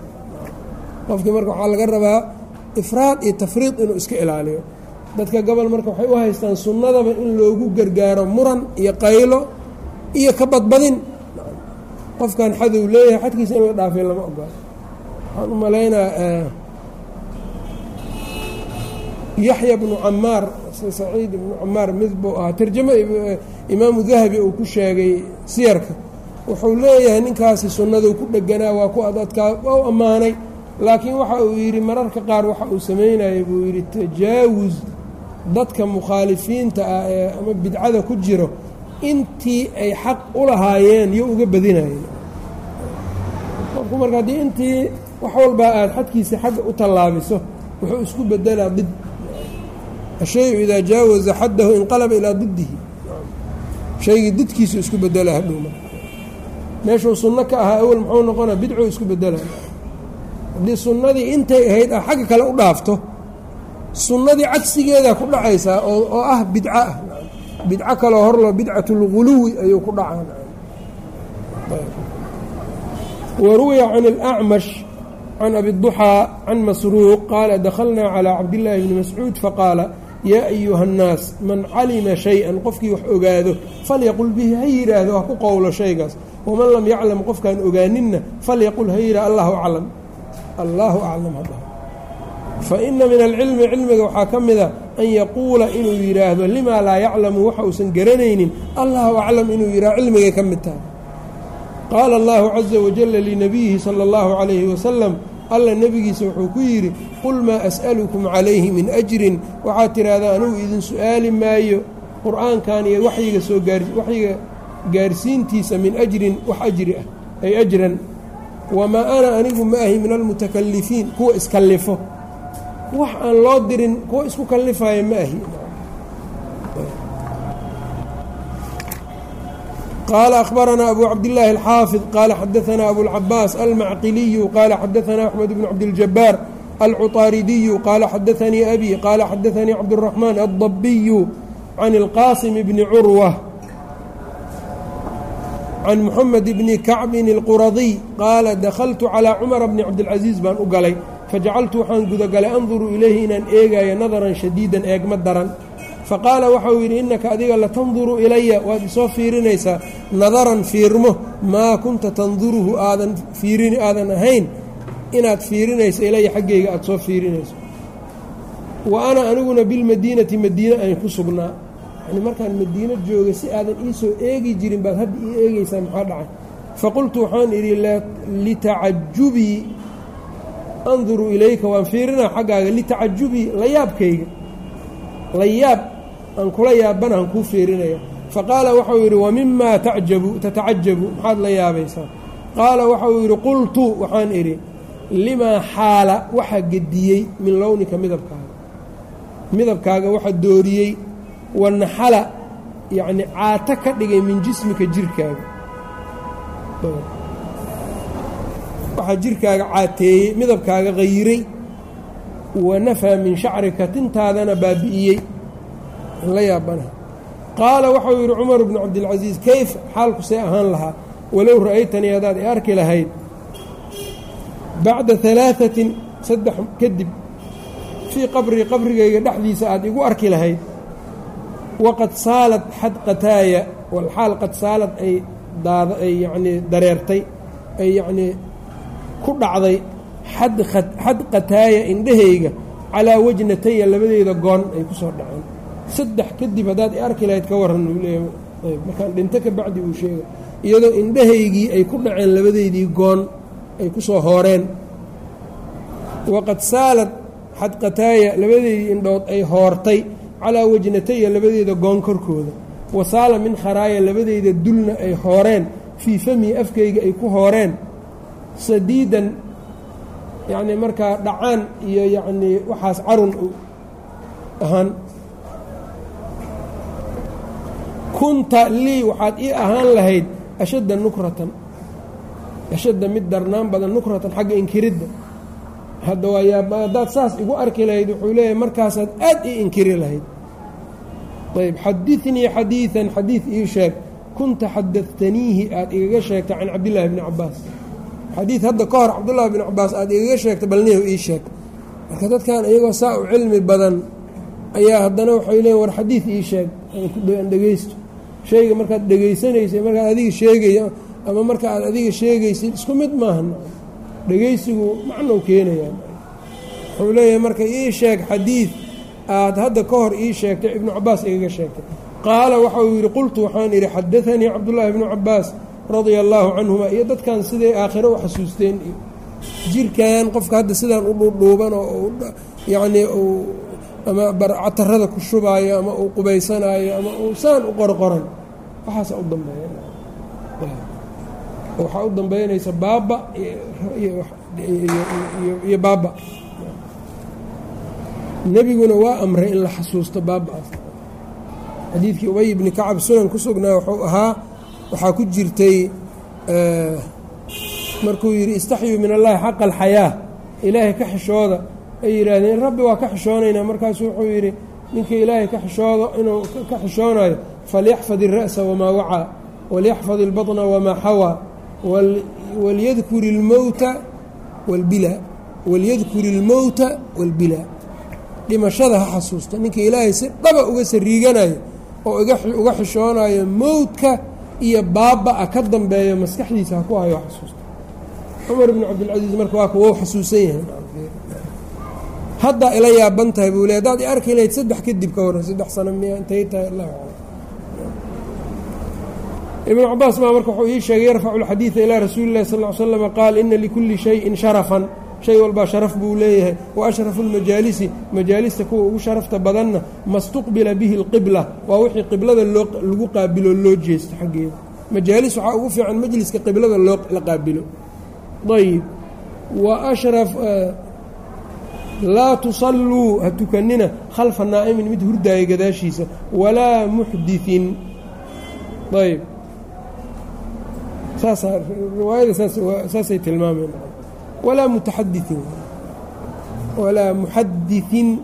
qofkii marka waxaa laga rabaa ifraad iyo tafriid inuu iska ilaaliyo. Dadka gobol marka waxay u haystaan sunnadaba in loogu gargaaro muran iyo qaylo iyo ka badbadin. Qofkan xadow leeyahay xadkiisa in la dhaafay lama ogola waxaan u malaynaa yaxya bnu camaar saciid ibnu camaar mid buu ahaa tarjamo imaamu dahabi uu ku sheegay siyarka wuxuu leeyahay ninkaasi sunnaduu ku dheganaa waa ku adadkaa waa u ammaanay. Laakiin waxa uu yidhi mararka qaar waxa uu samaynayay buu yidhi tajaawus dadka mukhaalifiinta ah ee ama bidcada ku jiro intii ay xaq u lahaayeen yo uga badinayeen. Qofku marka haddii intii wax walbaa aad xadkiisa xagga u tallaabiso wuxuu isku bedelaa did. Ashayu idaa jaawaza xaddahu inqalaba ilaa didihi shaygii didkiisu isku bedelaa hadhowma meeshuu sunno ka ahaa awel muxuu noqonaa bidcuu isku bedelaa haddii sunnadii intay ahayd aa xagga kale u dhaafto sunnadii cagsigeedaa ku dhacaysaa oo ah bidco ah bidco kaloo horlo bidcatulguluwi ayuu ku dhacaa. Waruwiya can اlacmash can abiduxaa can masruuq qaala dakhalnaa calىa cabdillaahi bni mascuud faqaala yaa ayuha الnaas man calima shay-an qofkii wax ogaado falyaqul bihi ha yidhaahdo ha ku qowlo shaygaas. Waman lam yaclam qofkaan ogaaninna falyaqul ha yidhah allahu aclam. Allaahu aclam hadda. Fa ina min alcilmi cilmiga waxaa ka mida an yaquula inuu yidhaahdo limaa laa yaclamu waxa uusan garanaynin allahu aclam inuu yidhahdo cilmigay ka mid tahay. Qaala allahu caza wajala linabiyihi sala allahu calayhi wasalam alla nebigiisa wuxuu ku yidhi qul maa as'alukum calayhi min ajrin. Waxaad tidhaahdaa anugu idin su'aali maayo. Qur'aankan iyo waxyiga soo waxyiga gaarsiintiisa min ajrin wax ajri ah ay ajran. Wamaa ana anigu ma ahi min almutakalifiin kuwa iskallifo wax aan loo dirin kuwa isku kallifaayo ma ahi qala akhbaranaa abu cabdillaahi alxaafid qaala xadaanaa abulcabaas almacqiliyu qaala xadaanaa axmed bnu cabdiljabaar alcutaaridiyu qaala xadaanii abi qaala xadaanii cabduraxmaan addabiyu can ilqaasim bni curwa can muxamed bni kacbin alquradiy qaala dakhaltu calaa cumara bni cabdilcasiis baan u galay fajacaltu waxaan gudagalay anduru ilayhi inaan eegayo nadaran shadiidan eegma daran faqaala waxau yidhi innaka adiga latanduru ilaya waad isoo fiirinaysaa. Nadaran fiirmo maa kunta tanduruhu aadan fiirin aadan ahayn. Inaad fiirinayso ilaya xaggayga aada soo fiirinayso. Wa ana aniguna bilmadiinati madiine ayn ku sugnaa. Yani markaan madiino joogay si aadan iisoo eegi jirin baad hadda ii eegaysaa maxaa dhacay? Faqultu waxaan idhi litacajubii anduru ilayka waan fiirinaa xaggaaga. Litacajubii layaabkayga. Layaab aan kula yaabanaan kuu fiirinaya faqaala waxau yidhi wa mimaa tacjabu tatacajabu maxaad la yaabaysaa. Qaala waxau yidhi qultu waxaan idhi limaa xaala waxa gediyey min lownika midabkaaga. Midabkaaga waxa dooriyey wanaxala yacni caato ka dhigay min jismika jirkaaga. Waxaa jirkaaga caateeyey midabkaaga hayiray wanafaa min shacrika tintaadana baabi'iyey la yaabana. Qaala waxau yidhi cumar bnu cabdilcasiis kayf xaalku see ahaan lahaa. Walow ra'aytanii haddaad i arki lahayd. Bacda alaaثatin saddex kadib fii qabrii qabrigayga dhexdiisa aad igu arki lahayd waqad saalad xadqataaya walxaal qad saalad ay daada ay yacnii dareertay ay yacnii ku dhacday xadqataaya indhahayga calaa wajnataya labadeyda goon ay ku soo dhaceen saddex kadib haddaad i arki lahayd ka warran uu leeyahay markaan dhinto ka bacdi uu sheegay iyadoo indhahaygii ay ku dhaceen labadeydii goon ay ku soo hooreen. Waqad saalad xadqataaya labadeydii indhood ay hoortay calaa wajnataya labadeeda goon korkooda. Wasaala min kharaaya labadeyda dulna ay hooreen fii famii afkayga ay ku hooreen. Sadiidan yacnii markaa dhacaan iyo yacnii waxaas carun ahaan kunta lii waxaad ii ahaan lahayd ashadda nukratan. Ashadda mid darnaan badan nukratan xagga inkiridda. Hadda waa haddaad saas igu arki lahayd wuxuu leeyahay markaasaad aad ii inkiri lahayd. Ayb xadinii xadiidan xadiid ii sheeg kunta xadaftaniihi aad igaga sheegtay can cabdillaahi bni cabaas xadiid hadda ka hor cabdullaahi bni cabaas aad igaga sheegtay balnihu ii sheeg. Marka dadkan iyagoo saa u cilmi badan ayaa haddana waxay leeyiin war xadiid ii sheeg aan dhegeysto shayga markaad dhegeysanaysa markaad adiga sheegaya ama marka aad adiga sheegaysid isku mid maaha dhegeysigu macnou keenayaa wuxuu leeyahay marka ii sheeg xadiid aad hadda ka hor ii sheegtay ibnu cabaas igaga sheegtay. Qaala waxa uu yidhi qultu waxaan idhi xadaanii cabdullaahi ibnu cabaas radia allaahu canhuma iyo dadkan siday aakhiro u xasuusteen? Iyo jirkan qofka hadda sidaan u dhuudhuuban oo yacnii uu ama barcatarada ku shubaayo ama uu qubaysanaayo ama uu saan u qorqoran waxaasa u dambeeya waxaa u dambeynaysa baaba iyo baaba nebiguna waa amray in la xasuusto baaba-aas xadiidkii ubay ibni kacab sunan ku sugnaa wuxuu ahaa waxaa ku jirtay markuu yidhi istaxyuu min allahi xaqa alxayaa. Ilaahay ka xishooda ay yidhaahdeen rabbi waa ka xishoonaynaa. Markaasuu wuxuu yidhi ninka ilaahay ka xishoodo inuu ka xishoonayo falyaxfad ira'sa wamaa wacaa walyaxfad ilbaطna wamaa xawaa walyadkur ilmowta walbilaa walyadkur ilmowta walbilaa dhimashada ha xasuusta. Ninka ilaahay si dhaba uga sariiganayo oo uga xishoonayo mowdka iyo baaba-a ka dambeeyo maskaxdiisa ha ku hayo xasuusta. Cumar ibnu cabdilcasiis marka waa kuwa xasuusan yahay haddaa ila yaaban tahay buu le hadaad i arki lahayd saddex kadib ka waran saddex sano miya intay tahay allah ibnu cabaas baa marka wuxuu ii sheegay yarfacu lxadiida ilaa rasuuli illahi sal l slama qaal ina likulli shayin sharafan. Shay walbaa sharaf buu leeyahay. Wa ashrafu lmajaalisi majaalista kuwa ugu sharafta badanna mastuqbila bihi lqibla waa wixii qiblada loo lagu qaabilo loo jeesto xaggeeda. Majaalis waxaa ugu fiican majliska qiblada loo la qaabilo. Ayb wa ashraf laa tusalluu ha tukanina khalfa naa'imin mid hurdaaya gadaashiisa walaa muxdiin ayb riwaayada saasay tilmaameen. Walaa mutaxadiin walaa muxadiin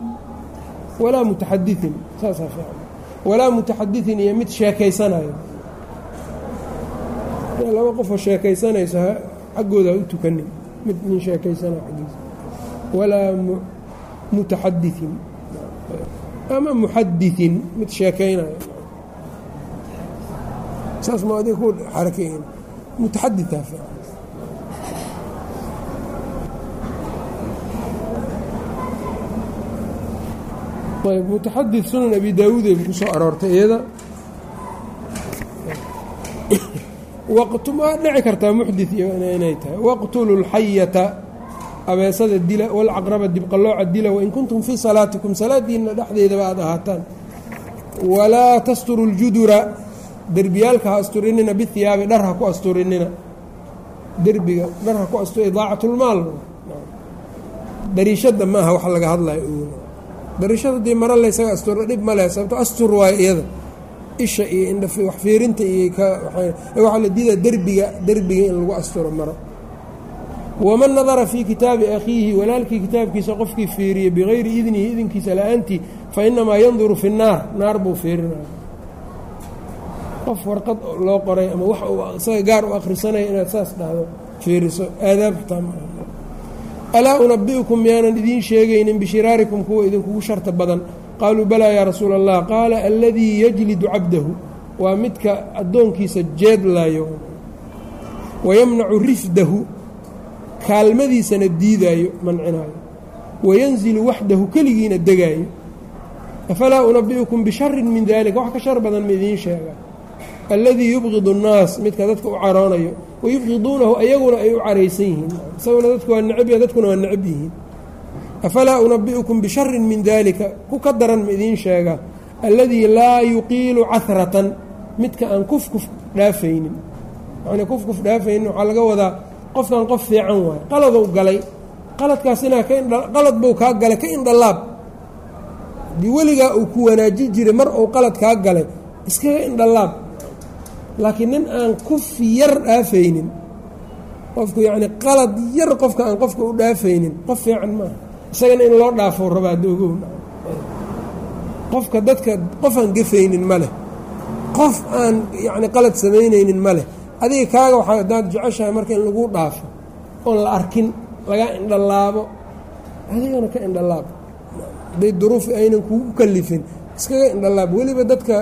walaa mutaxadiثin saasaa fiican. Walaa mutaxadiثin iyo mid sheekaysanayo. Laba qofoo sheekaysanayso xaggooda ha u tukanin. Mid min sheekaysanayo xaggiisa walaa mutaxadiثin ama muxadiثin mid sheekaynayo saas ma adiga ku xarakeyn mutaxadiثa ayb mutaxadid sunan abi daawuud ay ku soo aroortay iyada waa dhici kartaa muxdit inay tahay waqtulu اlxayata abeesada dila walcaqraba dibqalooca dila wain kuntum fii salaatikum salaadiina dhexdeedaba aad ahaataan. Walaa tasturu اljudura derbiyaalka ha asturinina bihiyaabi dhar ha ku asturinina. Derbiga dhar ha ku astur idaacat lmaal dariishada maaha wax laga hadlayo dariishada dii maro laysaga asturo dhib ma leh sababto astur waayo iyada. Isha iyo indha wax fiirinta iyo waxaa la diidaa derbiga derbiga in lagu asturo maro waman nadara fii kitaabi akhiihi walaalkii kitaabkiisa qofkii fiiriye bigayri idnihi idinkiisa la'aantii fa inamaa yanduru fi nnaar naar buu fiirinaya qof warqad loo qoray ama wax isaga gaar u akhrisanaya inaad saas dhahdo fiiriso aadaab ma alaa unabi'ukum miyaanan idiin sheegaynin bishiraarikum kuwa idinkugu sharta badan qaaluu balaa yaa rasuula allah qaala aladii yajlidu cabdahu waa midka addoonkiisa jeedlayo wayamnacu rifdahu kaalmadiisana diidaayo mancinaayo wayanzilu waxdahu keligiina degaayo. Afalaa unabi'ukum bisharin min dalika wax ka shar badan ma idiin sheega. Alladii yubqidu اnnaas midka dadka u caroonayo wayubqiduunahu ayaguna ay u caraysan yihiin. Isaguna dadku waa necab ya dadkuna waa necab yihiin. Afalaa unabi'ukum bisharin min dalika ku ka daran ma idiin sheega. Alladii laa yuqiilu cahratan midka aan kufkuf dhaafaynin. Yani kufkuf dhaafaynin waxaa laga wadaa qofkan qof fiican waayo qaladou galay. Qaladkaas inaa qalad buu kaa galay ka indhalaab. Haddii weligaa uu ku wanaaji jiray mar uu qalad kaa galay iskaga indhalaab. Laakiin nin aan kufi yar dhaafaynin qofku yacni qalad yar qofka aan qofka u dhaafaynin qof fiican maaha. Isagana in loo dhaafo rabaa doogow qofka dadka qof aan gafaynin ma leh. Qof aan yacni qalad samaynaynin ma leh adiga kaaga waxaa haddaad jeceshahay marka in lagu dhaafo oon la arkin laga indhalaabo. Adigana ka indhalaab. Hadday duruufi aynan kugu kalifin iskaga indhalaab. Weliba dadka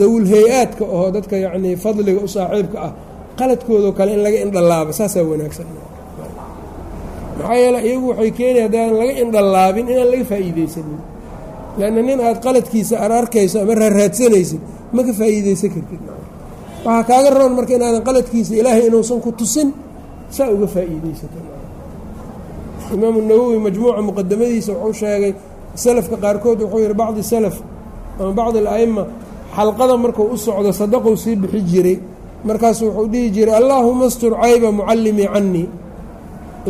dawul hay'aadka oo dadka yacnii fadliga u saaxiibka ah qaladkoodao kale in laga indhalaabo saasaa wanaagsan. Maxaa yeele iyagu waxay keenaya haddaan laga indhalaabin inaan laga faa'iidaysanin. Leanna nin aad qaladkiisa aad arkayso ama raaraadsanaysid ma ka faa'iidaysan kartid waxaa kaaga roon marka inaadan qaladkiisa ilaahay inuusan ku tusin saa uga faa'iidaysato. Imaamu nawowi majmuuca muqadamadiisa wuxuu sheegay salafka qaarkood wuxuu yihi bacdi salaf ama bacdi ala'ima xalqada markuu u socdo sadaqou sii bixi jiray. Markaasu wuxuu dhihi jiray allaahuma astur cayba mucallimii cannii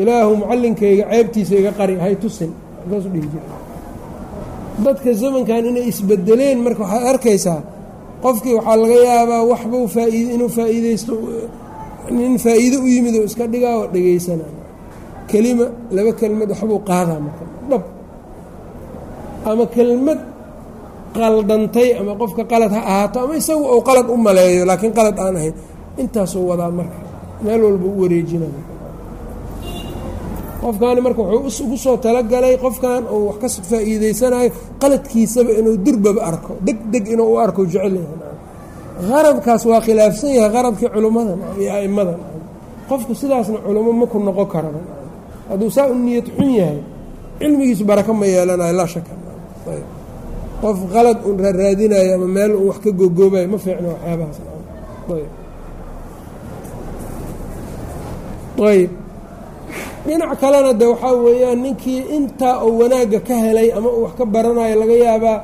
ilaahu mucallinkayga ceybtiisa iga qari hay tusin. Markaasuu dhihi jiray. Dadka zamankan inay isbedeleen marka waxaad arkaysaa qofkii waxaa laga yaabaa waxbuu faaid inuu faa'iideysto nin faa'iido u yimid oo iska dhigaa oo dhegaysana kelima laba kelmad waxbuu qaadaa marka. Dhab. Ama kelmad qaldantay ama qofka qalad ha ahaato ama isagu uu qalad u maleeyo laakiin qalad aan ahayn. Intaasuu wadaa marka. Meel walba u wareejinaya qofkaani marka wuxuu ugu soo talagalay qofkan uu wax ka faa'iideysanayo qaladkiisaba inuu durbaba arko deg deg inuu u arko jecel yahay. Waa khilaafsan yahay qaradkii culummadan iyo a'immadan qofku sidaasna culummo maku noqon karaba hadduu saa u niyad xun yahay cilmigiisu barako ma yeelanayo laa shaka. Qof qalad un raaraadinayo ama meel un wax ka googoobayo ma fiicno waxyaabahaas. Ayb dhinac kalena de waxaa weeyaan ninkii intaa uu wanaagga ka helay ama uu wax ka baranayo laga yaabaa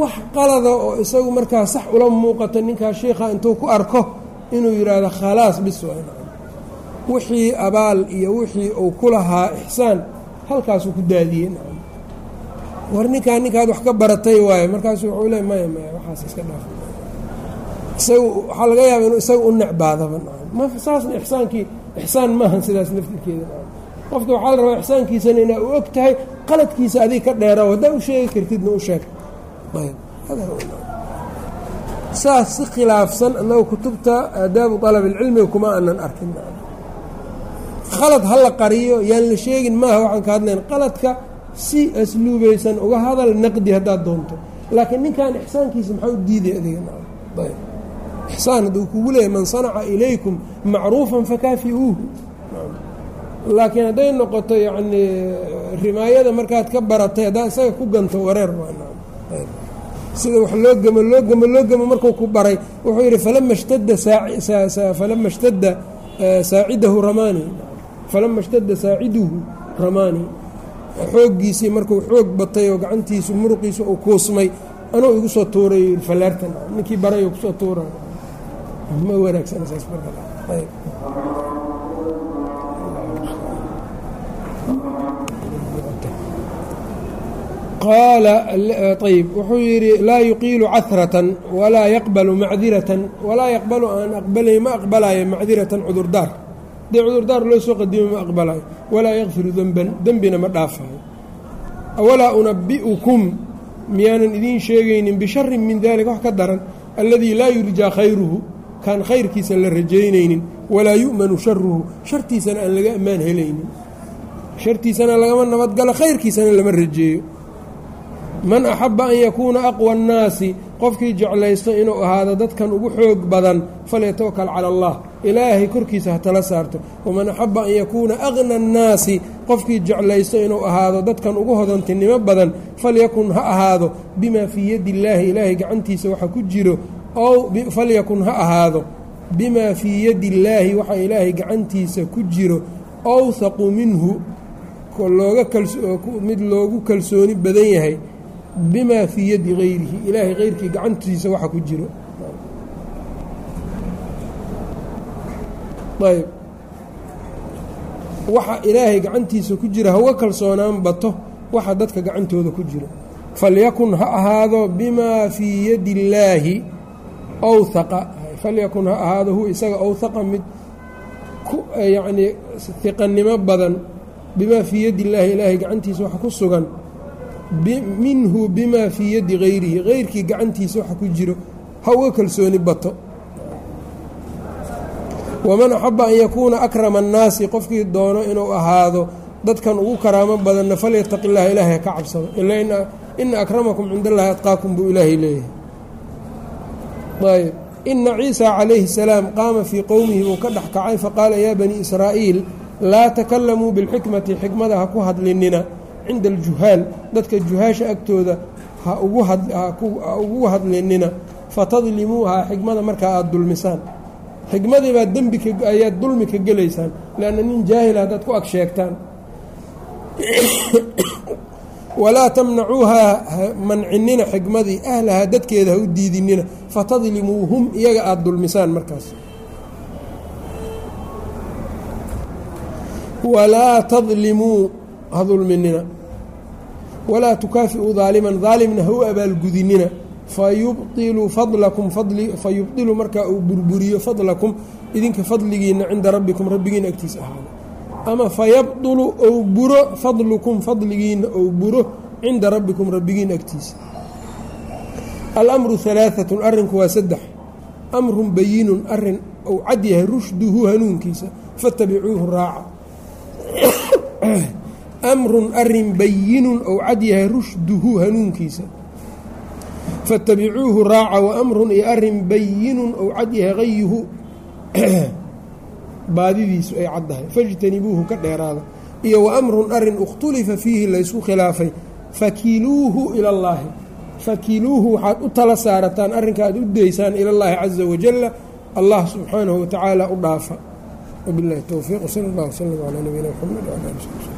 wax qalada oo isagu markaa sax ula muuqato ninkaa shiikha intuu ku arko inuu yidhaahdo khalaas bis wixii abaal iyo wixii uu ku lahaa ixsaan halkaasuu ku daadiyey war ninkaa ninkaad wax ka baratay waayo markaasu wuxuu le maya maya waxaas iska dhaaf. Isagu waxaa laga yaaba inuu isaga u necbaadaba saasna ixsaankii ixsaan maahan sidaas naftirkeeda qofka waxaa la rabaa ixsaankiisana inaa u og tahay qaladkiisa adig ka dheera haddaa u sheegi kartidna u sheeg. Saas si khilaafsan annaga kutubta aadaabu طalab اlcilmiga kuma aanan arkin. Khalad ha la qariyo yaan la sheegin maaha waxaan ka hadlayn qaladka si asluubaysan uga hadal naqdi haddaad doonto. Laakiin ninkan ixsaankiisa maxaa u diiday adiga ixsaan hadduu kugu leeyahy man sanaca ilaykum macruufan fakaafi'uuhu laakiin hadday noqoto yacnii rimaayada markaad ka baratay haddaa isaga ku ganto wareer sida wax loo gamo loo gamo loo gamo markuu ku baray wuxuu yidhi falama shtada falama shtada saacidahu ramaani. Falama shtada saaciduhu ramaani. Xooggiisii markuu xoog batay oo gacantiisu muruqiisu uu kuusmay anuu igu soo tuuray falaartan ninkii baray ku soo tuura ma wanaagsan saas marka qaala ayb wuxuu yidhi laa yuqiilu cahratan walaa yaqbalu macdiratan walaa yaqbalu aan aqbalay ma aqbalaayo macdiratan cudurdaar. Dee cudurdaar loo soo qadimo ma aqbalaayo walaa yakfiru denban dembina ma dhaafayo. Awalaa unabi'ukum miyaanan idiin sheegaynin bisharin min dalika wax ka daran alladii laa yurjaa khayruhu kaan khayrkiisa la rajaynaynin walaa yu'manu sharuhu shartiisana aan laga ammaan helaynin. Shartiisana lagama nabadgalo khayrkiisana lama rajeeyo man axabba an yakuuna aqwa annaasi qofkii jeclaysto inuu ahaado dadkan ugu xoog badan falyatawakal cala allah. Ilaahay korkiisa ha tala saarto. Waman axabba an yakuuna aqna annaasi qofkii jeclaysto inuu ahaado dadkan ugu hodantinimo badan falyakun ha ahaado. Bimaa fii yadi illaahi ilaahay gacantiisa waxa ku jiro ow falyakun ha ahaado. Bimaa fii yadi illaahi waxa ilaahay gacantiisa ku jiro awhaqu minhu looga mid loogu kalsooni badan yahay bimaa fii yadi hayrihi ilaahay hayrkii gacantiisa waxa ku jiro. Ayb waxa ilaahay gacantiisa ku jira hauga kalsoonaan bato waxa dadka gacantooda ku jiro. Falyakun ha ahaado bimaa fii yadi illaahi awhaqa falyakun ha ahaado huwa isaga awhaqa mid ku yacnii hiqannimo badan. Bimaa fii yadi illaahi ilaahay gacantiisa waxa ku sugan minhu bimaa fii yadi hayrihi hayrkii gacantiisa waxa ku jiro ha uga kalsooni bato. Waman axaba an yakuuna akrama annaasi qofkii doono inuu ahaado dadkan ugu karaamo badanna falyataqi illaha ilaahay ka cabsado. Ila ina akramakum cind allahi adqaakum buu ilaahay leeyahay. Ayb ina ciisa calayhi salaam qaama fii qowmihi buu ka dhex kacay faqaala yaa banii israa'iil laa takalamuu bilxikmati xikmada ha ku hadlinina cinda aljuhaal dadka juhaasha agtooda ha ugu hadlinina fatadlimuuhaa xikmada markaa aada dulmisaan xikmadii baad dembi ayaad dulmi ka gelaysaan leanna nin jaahil haddaad ku ag sheegtaan walaa tamnacuuhaa mancinina xikmadii ahlahaa dadkeeda ha u diidinina fatadlimuuhum iyaga aada dulmisaan markaas walaa tadlimuu ha dulminina walaa tukaafiu daaliman daalimna ha u abaalgudinina. Fayubطilu fadlakum fayubطilu markaa uu burburiyo fadlakum idinka fadligiina cinda rabbikum rabbigiina agtiisa ahaada ama fayabdulu ou buro fadlukum fadligiina ou buro cinda rabbikum rabbigiina agtiisa alamru halaaatun arrinku waa saddex. Amrun bayinun arrin ou cad yahay rushduhu hanuunkiisa. Fatabicuuhu raaca. amrun arin bayinun ou cad yahay rushduhu hanuunkiisa faاtabicuuhu raaca waamrun iyo arin bayinun ou cad yahay hayuhu baadidiisu ay caddahay fاjtanibuuhu ka dheeraada iyo waamrun arin اkhtulifa fiihi laysku khilaafay fakiluuhu ilى اllaahi fakiluuhu waxaad u tala saarataan arrinka aad u daysaan ilى اllahi caزa wajala allah subxaanahu watacaala u dhaafa wbilahi towfiiq wsal اllah wslm calaa nabiyina mxamed wala ali